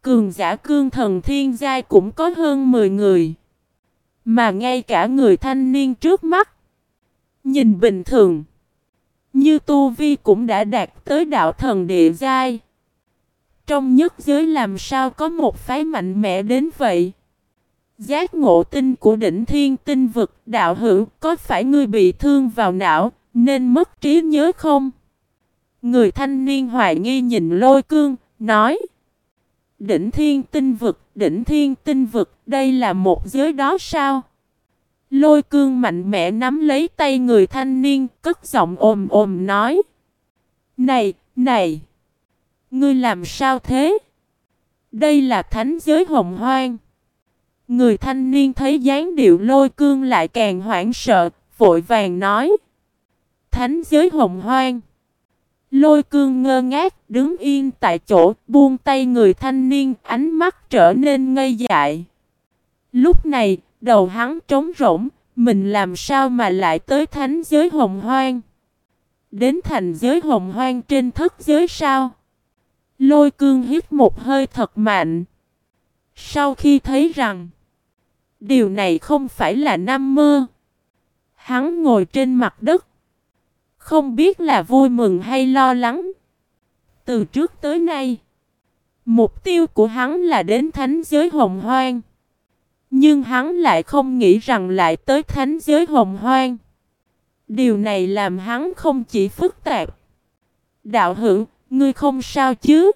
Cường giả cương thần thiên giai cũng có hơn 10 người. Mà ngay cả người thanh niên trước mắt. Nhìn bình thường. Như Tu Vi cũng đã đạt tới đạo thần địa giai. Trong nhất giới làm sao có một phái mạnh mẽ đến vậy? Giác ngộ tinh của đỉnh thiên tinh vực, đạo hữu, có phải ngươi bị thương vào não, nên mất trí nhớ không? Người thanh niên hoài nghi nhìn lôi cương, nói Đỉnh thiên tinh vực, đỉnh thiên tinh vực, đây là một giới đó sao? Lôi cương mạnh mẽ nắm lấy tay người thanh niên, cất giọng ồm ồm nói. Này, này! Ngươi làm sao thế? Đây là thánh giới hồng hoang. Người thanh niên thấy dáng điệu lôi cương lại càng hoảng sợ, vội vàng nói. Thánh giới hồng hoang. Lôi cương ngơ ngác, đứng yên tại chỗ, buông tay người thanh niên, ánh mắt trở nên ngây dại. Lúc này, đầu hắn trống rỗng, mình làm sao mà lại tới thánh giới hồng hoang? Đến thành giới hồng hoang trên thất giới sao? Lôi cương hít một hơi thật mạnh. Sau khi thấy rằng Điều này không phải là năm mơ Hắn ngồi trên mặt đất không biết là vui mừng hay lo lắng Từ trước tới nay Mục tiêu của hắn là đến thánh giới hồng hoang Nhưng hắn lại không nghĩ rằng lại tới thánh giới hồng hoang Điều này làm hắn không chỉ phức tạp Đạo hữu, ngươi không sao chứ?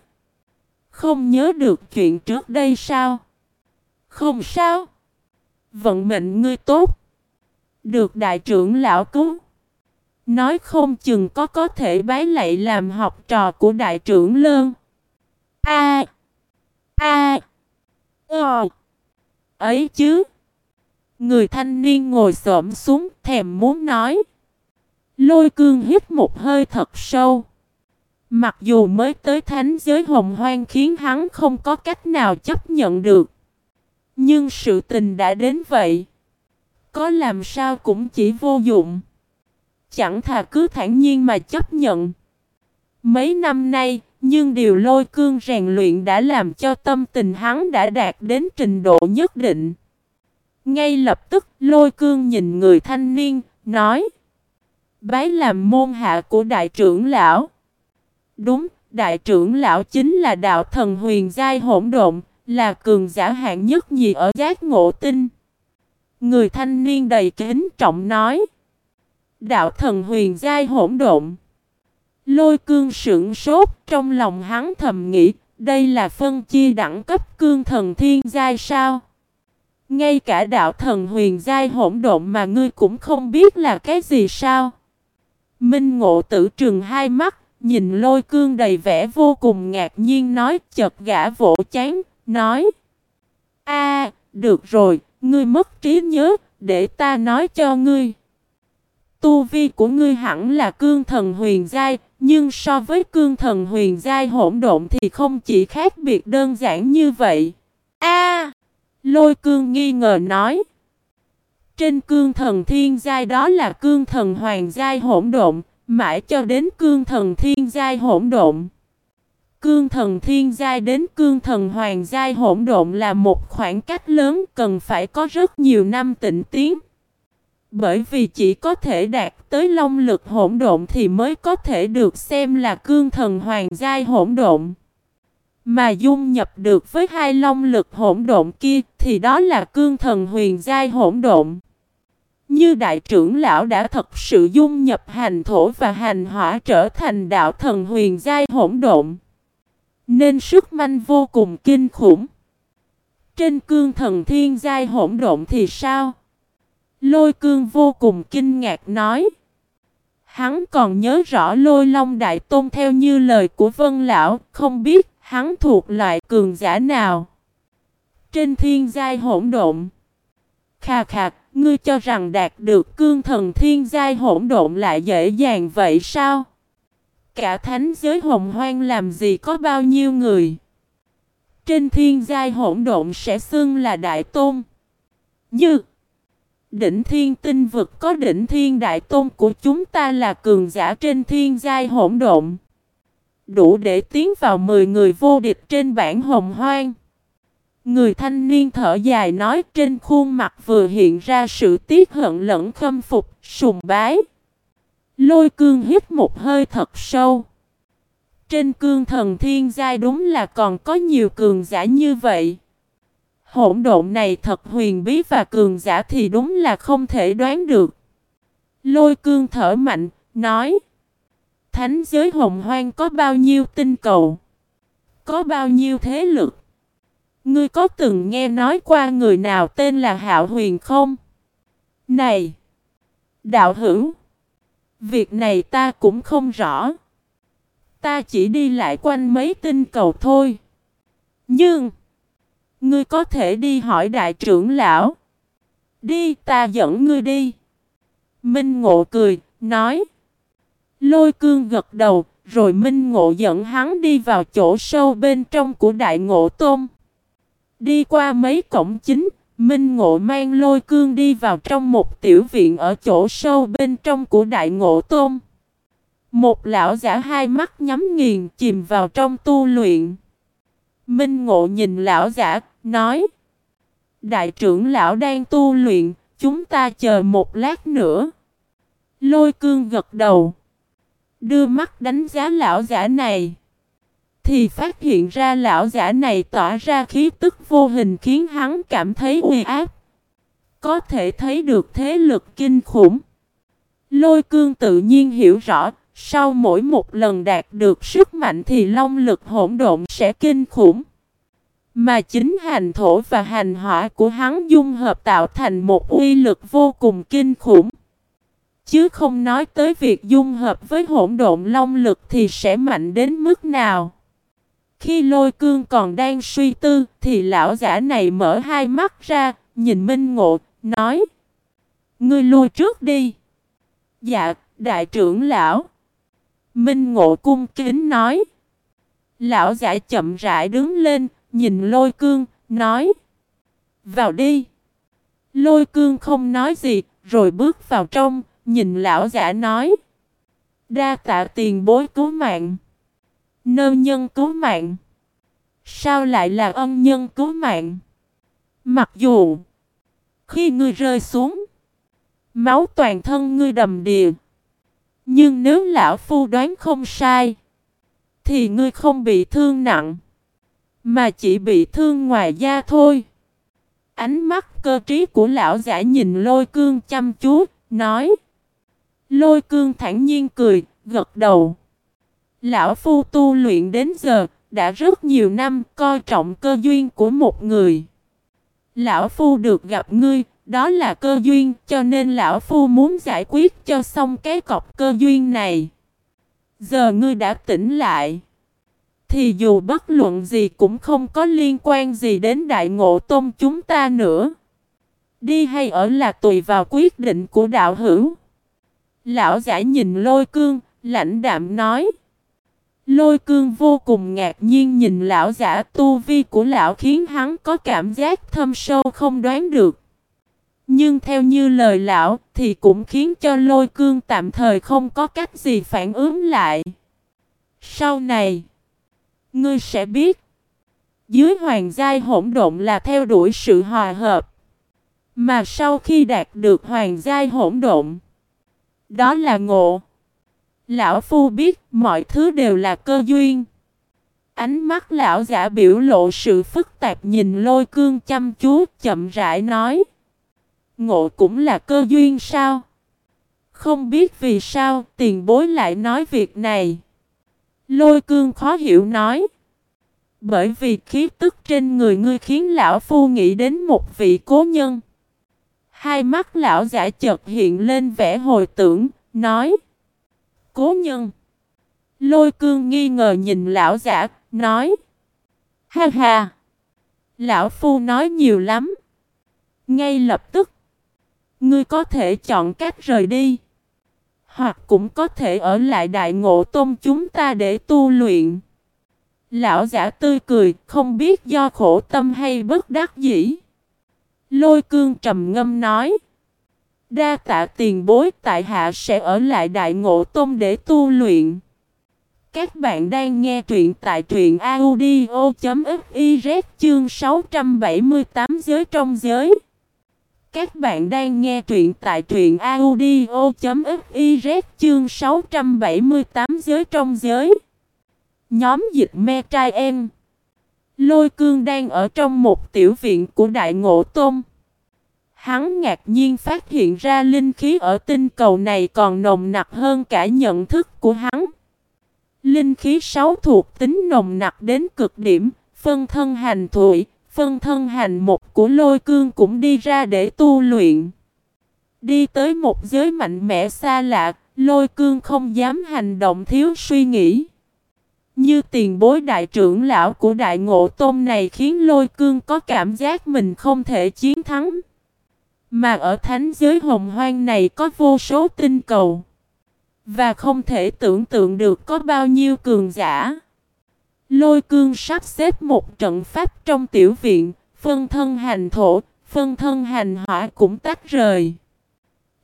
Không nhớ được chuyện trước đây sao? Không sao. Vận mệnh ngươi tốt. Được đại trưởng lão cứu. Nói không chừng có có thể bái lạy làm học trò của đại trưởng lơn. A. A. Ờ. Ấy chứ. Người thanh niên ngồi xổm xuống thèm muốn nói. Lôi cương hít một hơi thật sâu. Mặc dù mới tới thánh giới hồng hoang khiến hắn không có cách nào chấp nhận được. Nhưng sự tình đã đến vậy. Có làm sao cũng chỉ vô dụng. Chẳng thà cứ thản nhiên mà chấp nhận. Mấy năm nay, nhưng điều lôi cương rèn luyện đã làm cho tâm tình hắn đã đạt đến trình độ nhất định. Ngay lập tức lôi cương nhìn người thanh niên, nói Bái làm môn hạ của đại trưởng lão. Đúng, đại trưởng lão chính là đạo thần huyền giai hỗn độn, là cường giả hạng nhất nhì ở giác ngộ tinh. Người thanh niên đầy kính trọng nói. Đạo thần huyền giai hỗn độn. Lôi cương sững sốt trong lòng hắn thầm nghĩ, đây là phân chia đẳng cấp cương thần thiên giai sao? Ngay cả đạo thần huyền giai hỗn độn mà ngươi cũng không biết là cái gì sao? Minh ngộ tử trừng hai mắt, Nhìn lôi cương đầy vẻ vô cùng ngạc nhiên nói chật gã vỗ chán, nói a được rồi, ngươi mất trí nhớ, để ta nói cho ngươi. Tu vi của ngươi hẳn là cương thần huyền giai, nhưng so với cương thần huyền giai hỗn độn thì không chỉ khác biệt đơn giản như vậy. A Lôi cương nghi ngờ nói. Trên cương thần thiên giai đó là cương thần hoàng giai hỗn độn, Mãi cho đến cương thần thiên giai hỗn độn. Cương thần thiên giai đến cương thần hoàng giai hỗn độn là một khoảng cách lớn cần phải có rất nhiều năm tịnh tiến. Bởi vì chỉ có thể đạt tới long lực hỗn độn thì mới có thể được xem là cương thần hoàng giai hỗn độn. Mà dung nhập được với hai long lực hỗn độn kia thì đó là cương thần huyền giai hỗn độn. Như đại trưởng lão đã thật sự dung nhập hành thổ và hành hỏa trở thành đạo thần huyền giai hỗn độn. Nên sức manh vô cùng kinh khủng. Trên cương thần thiên giai hỗn độn thì sao? Lôi cương vô cùng kinh ngạc nói. Hắn còn nhớ rõ lôi long đại tôn theo như lời của vân lão, không biết hắn thuộc loại cường giả nào. Trên thiên giai hỗn độn. Khà khạc, Ngươi cho rằng đạt được cương thần thiên giai hỗn độn lại dễ dàng vậy sao? Cả thánh giới hồng hoang làm gì có bao nhiêu người? Trên thiên giai hỗn độn sẽ xưng là đại tôn. Như Đỉnh thiên tinh vực có đỉnh thiên đại tôn của chúng ta là cường giả trên thiên giai hỗn độn. Đủ để tiến vào 10 người vô địch trên bản hồng hoang. Người thanh niên thở dài nói trên khuôn mặt vừa hiện ra sự tiếc hận lẫn khâm phục, sùng bái. Lôi cương hít một hơi thật sâu. Trên cương thần thiên giai đúng là còn có nhiều cường giả như vậy. Hỗn độn này thật huyền bí và cường giả thì đúng là không thể đoán được. Lôi cương thở mạnh, nói. Thánh giới hồng hoang có bao nhiêu tinh cầu? Có bao nhiêu thế lực? Ngươi có từng nghe nói qua người nào tên là Hạo Huyền không? Này! Đạo hữu! Việc này ta cũng không rõ. Ta chỉ đi lại quanh mấy tinh cầu thôi. Nhưng! Ngươi có thể đi hỏi đại trưởng lão. Đi ta dẫn ngươi đi. Minh Ngộ cười, nói. Lôi cương gật đầu, rồi Minh Ngộ dẫn hắn đi vào chỗ sâu bên trong của Đại Ngộ tôm. Đi qua mấy cổng chính, Minh Ngộ mang lôi cương đi vào trong một tiểu viện ở chỗ sâu bên trong của Đại Ngộ tôm. Một lão giả hai mắt nhắm nghiền chìm vào trong tu luyện. Minh Ngộ nhìn lão giả, nói Đại trưởng lão đang tu luyện, chúng ta chờ một lát nữa. Lôi cương gật đầu. Đưa mắt đánh giá lão giả này. Thì phát hiện ra lão giả này tỏa ra khí tức vô hình khiến hắn cảm thấy uy áp. Có thể thấy được thế lực kinh khủng. Lôi cương tự nhiên hiểu rõ, sau mỗi một lần đạt được sức mạnh thì long lực hỗn độn sẽ kinh khủng. Mà chính hành thổ và hành hỏa của hắn dung hợp tạo thành một uy lực vô cùng kinh khủng. Chứ không nói tới việc dung hợp với hỗn độn long lực thì sẽ mạnh đến mức nào. Khi lôi cương còn đang suy tư thì lão giả này mở hai mắt ra, nhìn Minh Ngộ, nói Ngươi lui trước đi. Dạ, đại trưởng lão. Minh Ngộ cung kính nói. Lão giả chậm rãi đứng lên, nhìn lôi cương, nói Vào đi. Lôi cương không nói gì, rồi bước vào trong, nhìn lão giả nói Đa tạ tiền bối cứu mạng. Nơ nhân cứu mạng. Sao lại là ân nhân cứu mạng? Mặc dù khi ngươi rơi xuống, máu toàn thân ngươi đầm đìa. Nhưng nếu lão phu đoán không sai, thì ngươi không bị thương nặng, mà chỉ bị thương ngoài da thôi. Ánh mắt cơ trí của lão giả nhìn lôi cương chăm chú, nói. Lôi cương thản nhiên cười, gật đầu. Lão phu tu luyện đến giờ, đã rất nhiều năm coi trọng cơ duyên của một người. Lão phu được gặp ngươi, đó là cơ duyên, cho nên lão phu muốn giải quyết cho xong cái cọc cơ duyên này. Giờ ngươi đã tỉnh lại. Thì dù bất luận gì cũng không có liên quan gì đến đại ngộ tôn chúng ta nữa. Đi hay ở là tùy vào quyết định của đạo hữu. Lão giả nhìn lôi cương, lãnh đạm nói. Lôi cương vô cùng ngạc nhiên nhìn lão giả tu vi của lão khiến hắn có cảm giác thâm sâu không đoán được. Nhưng theo như lời lão thì cũng khiến cho lôi cương tạm thời không có cách gì phản ứng lại. Sau này, ngươi sẽ biết, dưới hoàng giai hỗn độn là theo đuổi sự hòa hợp. Mà sau khi đạt được hoàng giai hỗn độn, đó là ngộ. Lão Phu biết mọi thứ đều là cơ duyên. Ánh mắt lão giả biểu lộ sự phức tạp nhìn lôi cương chăm chú chậm rãi nói. Ngộ cũng là cơ duyên sao? Không biết vì sao tiền bối lại nói việc này. Lôi cương khó hiểu nói. Bởi vì khí tức trên người ngươi khiến lão phu nghĩ đến một vị cố nhân. Hai mắt lão giả chợt hiện lên vẻ hồi tưởng, nói cố nhân. Lôi cương nghi ngờ nhìn lão giả, nói. Ha ha! Lão phu nói nhiều lắm. Ngay lập tức, ngươi có thể chọn cách rời đi. Hoặc cũng có thể ở lại đại ngộ tôn chúng ta để tu luyện. Lão giả tươi cười, không biết do khổ tâm hay bất đắc dĩ. Lôi cương trầm ngâm nói. Đa tạ tiền bối tại hạ sẽ ở lại Đại Ngộ Tôn để tu luyện. Các bạn đang nghe truyện tại truyện audio.fiz chương 678 giới trong giới. Các bạn đang nghe truyện tại truyện audio.fiz chương 678 giới trong giới. Nhóm dịch me trai em. Lôi cương đang ở trong một tiểu viện của Đại Ngộ Tôn. Hắn ngạc nhiên phát hiện ra linh khí ở tinh cầu này còn nồng nặc hơn cả nhận thức của hắn. Linh khí sáu thuộc tính nồng nặc đến cực điểm, phân thân hành thủy, phân thân hành một của lôi cương cũng đi ra để tu luyện. Đi tới một giới mạnh mẽ xa lạ, lôi cương không dám hành động thiếu suy nghĩ. Như tiền bối đại trưởng lão của đại ngộ tôn này khiến lôi cương có cảm giác mình không thể chiến thắng. Mà ở thánh giới hồng hoang này có vô số tinh cầu. Và không thể tưởng tượng được có bao nhiêu cường giả. Lôi cương sắp xếp một trận pháp trong tiểu viện, phân thân hành thổ, phân thân hành hỏa cũng tách rời.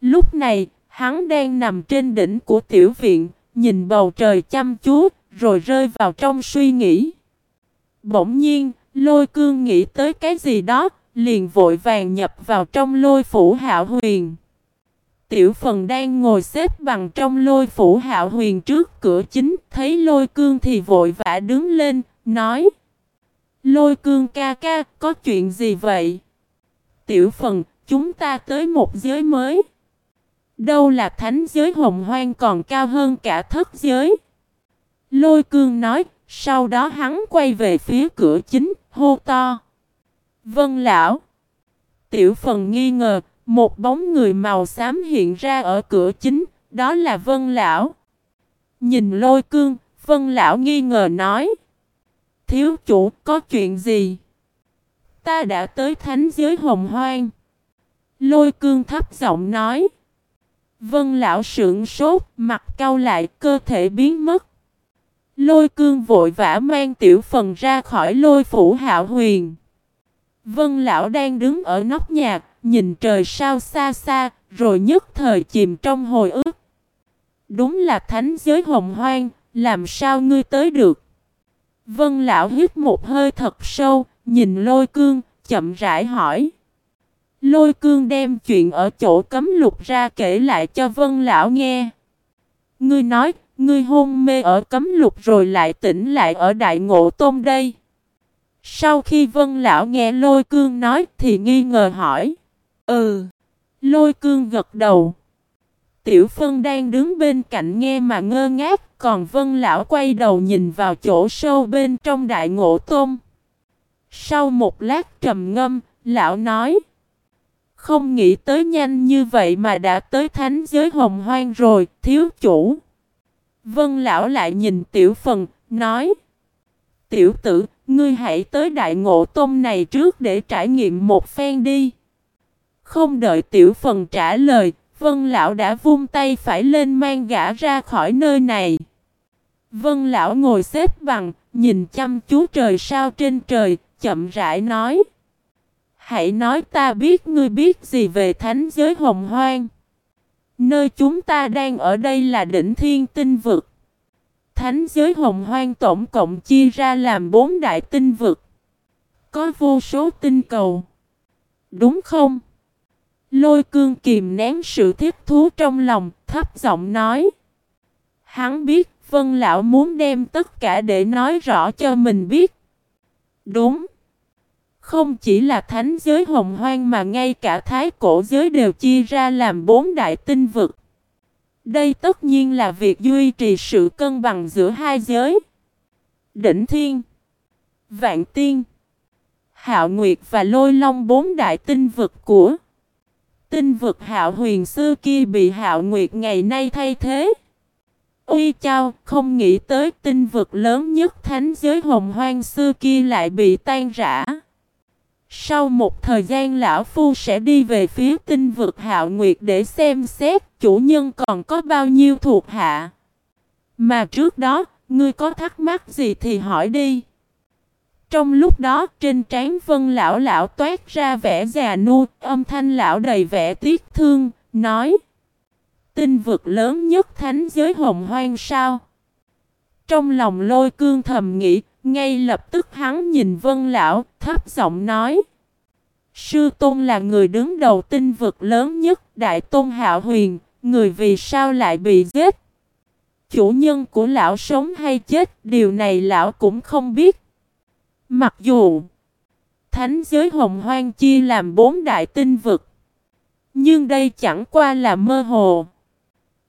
Lúc này, hắn đang nằm trên đỉnh của tiểu viện, nhìn bầu trời chăm chú, rồi rơi vào trong suy nghĩ. Bỗng nhiên, lôi cương nghĩ tới cái gì đó, liền vội vàng nhập vào trong lôi phủ hạo huyền. Tiểu phần đang ngồi xếp bằng trong lôi phủ hạo huyền trước cửa chính, thấy lôi cương thì vội vã đứng lên, nói Lôi cương ca ca, có chuyện gì vậy? Tiểu phần, chúng ta tới một giới mới. Đâu là thánh giới hồng hoang còn cao hơn cả thất giới. Lôi cương nói, sau đó hắn quay về phía cửa chính, hô to. Vân lão. Tiểu phần nghi ngờ, một bóng người màu xám hiện ra ở cửa chính, đó là Vân lão. Nhìn lôi cương, Vân lão nghi ngờ nói. Thiếu chủ, có chuyện gì? Ta đã tới thánh giới hồng hoang. Lôi cương thấp giọng nói. Vân lão sững sốt, mặt cau lại, cơ thể biến mất. Lôi cương vội vã mang tiểu phần ra khỏi lôi phủ hạo huyền. Vân lão đang đứng ở nóc nhạc nhìn trời sao xa xa, rồi nhất thời chìm trong hồi ức. Đúng là thánh giới hồng hoang, làm sao ngươi tới được? Vân lão hít một hơi thật sâu, nhìn lôi cương, chậm rãi hỏi. Lôi cương đem chuyện ở chỗ cấm lục ra kể lại cho vân lão nghe. Ngươi nói, ngươi hôn mê ở cấm lục rồi lại tỉnh lại ở đại ngộ tôn đây. Sau khi vân lão nghe lôi cương nói thì nghi ngờ hỏi. Ừ. Lôi cương gật đầu. Tiểu phân đang đứng bên cạnh nghe mà ngơ ngác, còn vân lão quay đầu nhìn vào chỗ sâu bên trong đại ngộ tôm. Sau một lát trầm ngâm, lão nói. Không nghĩ tới nhanh như vậy mà đã tới thánh giới hồng hoang rồi, thiếu chủ. Vân lão lại nhìn tiểu phần, nói. Tiểu tử, ngươi hãy tới đại ngộ tôm này trước để trải nghiệm một phen đi. Không đợi tiểu phần trả lời, Vân lão đã vung tay phải lên mang gã ra khỏi nơi này. Vân lão ngồi xếp bằng, nhìn chăm chú trời sao trên trời, chậm rãi nói. Hãy nói ta biết ngươi biết gì về thánh giới hồng hoang. Nơi chúng ta đang ở đây là đỉnh thiên tinh vực. Thánh giới hồng hoang tổng cộng chia ra làm bốn đại tinh vực. Có vô số tinh cầu. Đúng không? Lôi cương kìm nén sự thiết thú trong lòng, thấp giọng nói. Hắn biết Vân Lão muốn đem tất cả để nói rõ cho mình biết. Đúng. Không chỉ là thánh giới hồng hoang mà ngay cả thái cổ giới đều chia ra làm bốn đại tinh vực. Đây tất nhiên là việc duy trì sự cân bằng giữa hai giới. Đỉnh Thiên, Vạn Tiên, Hạo Nguyệt và Lôi Long bốn đại tinh vực của Tinh vực Hạo Huyền xưa kia bị Hạo Nguyệt ngày nay thay thế. Uy chao, không nghĩ tới tinh vực lớn nhất thánh giới hồng hoang xưa kia lại bị tan rã. Sau một thời gian lão phu sẽ đi về phía tinh vực hạo nguyệt để xem xét chủ nhân còn có bao nhiêu thuộc hạ. Mà trước đó, ngươi có thắc mắc gì thì hỏi đi. Trong lúc đó, trên trán vân lão lão toát ra vẻ già nua, âm thanh lão đầy vẻ tiếc thương, nói Tinh vực lớn nhất thánh giới hồng hoang sao? Trong lòng lôi cương thầm nghĩ, ngay lập tức hắn nhìn vân lão, thấp giọng nói. Sư Tôn là người đứng đầu tinh vực lớn nhất, Đại Tôn Hạo Huyền, người vì sao lại bị giết? Chủ nhân của lão sống hay chết, điều này lão cũng không biết. Mặc dù Thánh giới hồng hoang chia làm bốn đại tinh vực, nhưng đây chẳng qua là mơ hồ.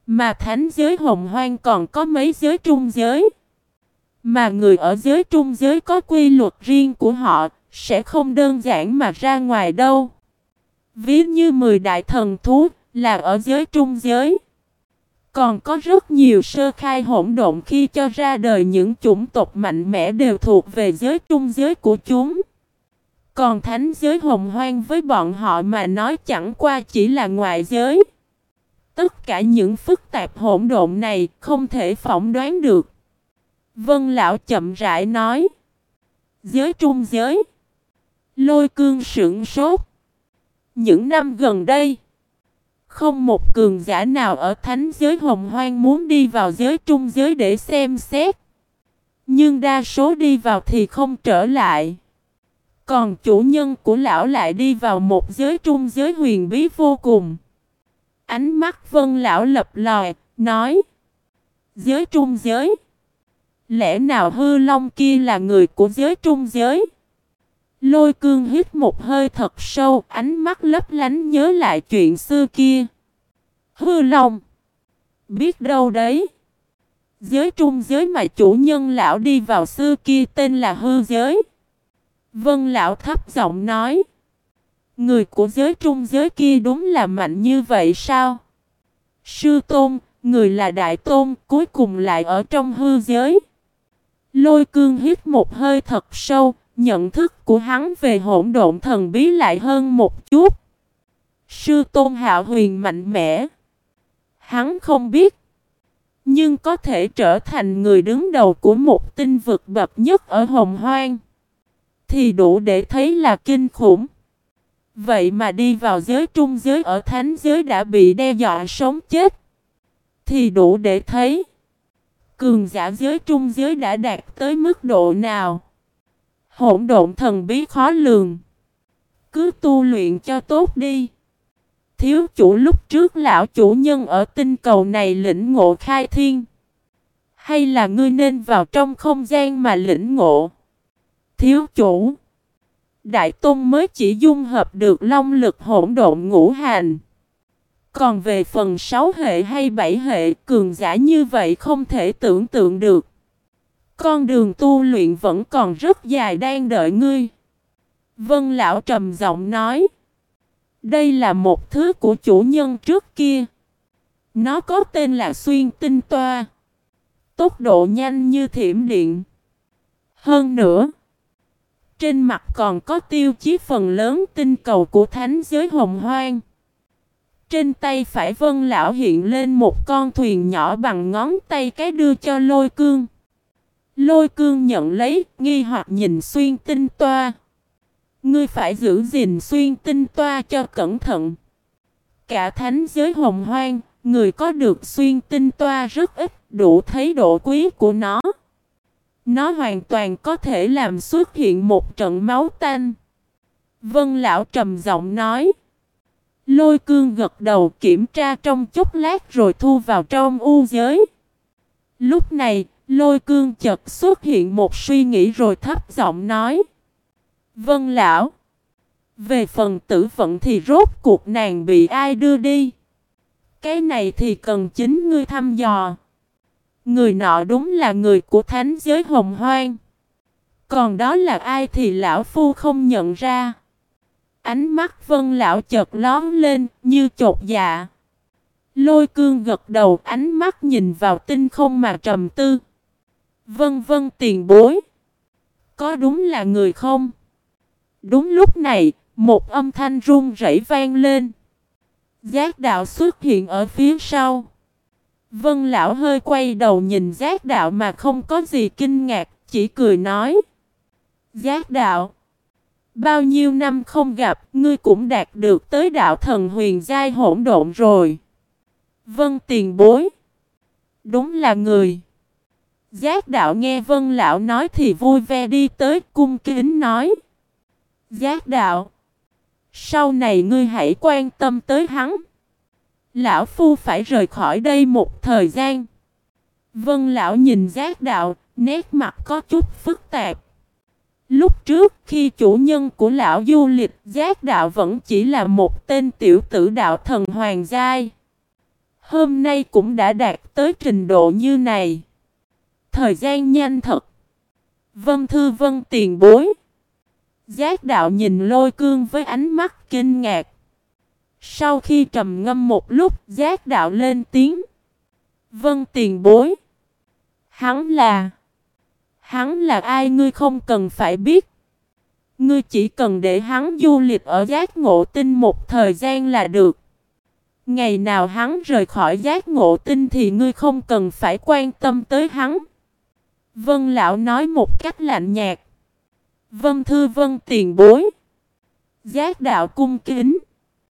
Mà thánh giới hồng hoang còn có mấy giới trung giới. Mà người ở giới trung giới có quy luật riêng của họ, sẽ không đơn giản mà ra ngoài đâu. Ví như 10 đại thần thú là ở giới trung giới. Còn có rất nhiều sơ khai hỗn độn khi cho ra đời những chủng tộc mạnh mẽ đều thuộc về giới trung giới của chúng. Còn thánh giới hồng hoang với bọn họ mà nói chẳng qua chỉ là ngoại giới. Tất cả những phức tạp hỗn độn này không thể phỏng đoán được. Vân lão chậm rãi nói. Giới trung giới. Lôi cương sững sốt. Những năm gần đây. Không một cường giả nào ở thánh giới hồng hoang muốn đi vào giới trung giới để xem xét. Nhưng đa số đi vào thì không trở lại. Còn chủ nhân của lão lại đi vào một giới trung giới huyền bí vô cùng. Ánh mắt vân lão lập lòi, nói. Giới trung giới. Lẽ nào hư long kia là người của giới trung giới? Lôi cương hít một hơi thật sâu, ánh mắt lấp lánh nhớ lại chuyện xưa kia. Hư long. Biết đâu đấy. Giới trung giới mà chủ nhân lão đi vào xưa kia tên là hư giới. Vân lão thấp giọng nói. Người của giới trung giới kia đúng là mạnh như vậy sao? Sư tôn, người là đại tôn, cuối cùng lại ở trong hư giới. Lôi cương hít một hơi thật sâu, nhận thức của hắn về hỗn độn thần bí lại hơn một chút. Sư tôn hạo huyền mạnh mẽ. Hắn không biết. Nhưng có thể trở thành người đứng đầu của một tinh vực bậc nhất ở hồng hoang. Thì đủ để thấy là kinh khủng. Vậy mà đi vào giới trung giới ở thánh giới đã bị đe dọa sống chết. Thì đủ để thấy. Cường giả giới trung giới đã đạt tới mức độ nào. Hỗn độn thần bí khó lường. Cứ tu luyện cho tốt đi. Thiếu chủ lúc trước lão chủ nhân ở tinh cầu này lĩnh ngộ khai thiên. Hay là ngươi nên vào trong không gian mà lĩnh ngộ? Thiếu chủ. Đại Tôn mới chỉ dung hợp được long lực hỗn độn ngũ hành. Còn về phần sáu hệ hay bảy hệ, cường giả như vậy không thể tưởng tượng được. Con đường tu luyện vẫn còn rất dài đang đợi ngươi. Vân lão trầm giọng nói. Đây là một thứ của chủ nhân trước kia. Nó có tên là xuyên tinh toa. Tốc độ nhanh như thiểm điện. Hơn nữa. Trên mặt còn có tiêu chí phần lớn tinh cầu của thánh giới hồng hoang. Trên tay phải vân lão hiện lên một con thuyền nhỏ bằng ngón tay cái đưa cho lôi cương. Lôi cương nhận lấy, nghi hoặc nhìn xuyên tinh toa. Ngươi phải giữ gìn xuyên tinh toa cho cẩn thận. Cả thánh giới hồng hoang, người có được xuyên tinh toa rất ít, đủ thấy độ quý của nó. Nó hoàn toàn có thể làm xuất hiện một trận máu tanh. Vân lão trầm giọng nói. Lôi cương gật đầu kiểm tra trong chốc lát rồi thu vào trong u giới. Lúc này, lôi cương chợt xuất hiện một suy nghĩ rồi thấp giọng nói. Vân lão. Về phần tử vận thì rốt cuộc nàng bị ai đưa đi. Cái này thì cần chính ngươi thăm dò. Người nọ đúng là người của thánh giới hồng hoang. Còn đó là ai thì lão phu không nhận ra. Ánh mắt vân lão chợt lón lên như chột dạ. Lôi cương gật đầu, ánh mắt nhìn vào tinh không mà trầm tư. Vân vân tiền bối. Có đúng là người không? Đúng lúc này, một âm thanh run rẩy vang lên. Giác đạo xuất hiện ở phía sau. Vân lão hơi quay đầu nhìn giác đạo mà không có gì kinh ngạc, chỉ cười nói. Giác đạo. Bao nhiêu năm không gặp, ngươi cũng đạt được tới đạo thần huyền giai hỗn độn rồi. Vân tiền bối. Đúng là người. Giác đạo nghe vân lão nói thì vui vẻ đi tới cung kính nói. Giác đạo. Sau này ngươi hãy quan tâm tới hắn. Lão Phu phải rời khỏi đây một thời gian. Vân lão nhìn giác đạo, nét mặt có chút phức tạp. Lúc trước khi chủ nhân của lão du lịch giác đạo vẫn chỉ là một tên tiểu tử đạo thần hoàng giai. Hôm nay cũng đã đạt tới trình độ như này. Thời gian nhanh thật. Vân thư vân tiền bối. Giác đạo nhìn lôi cương với ánh mắt kinh ngạc. Sau khi trầm ngâm một lúc, giác đạo lên tiếng. Vân tiền bối. Hắn là... Hắn là ai ngươi không cần phải biết. Ngươi chỉ cần để hắn du lịch ở giác ngộ tinh một thời gian là được. Ngày nào hắn rời khỏi giác ngộ tinh thì ngươi không cần phải quan tâm tới hắn. Vân lão nói một cách lạnh nhạt. Vân thư vân tiền bối. Giác đạo cung kính.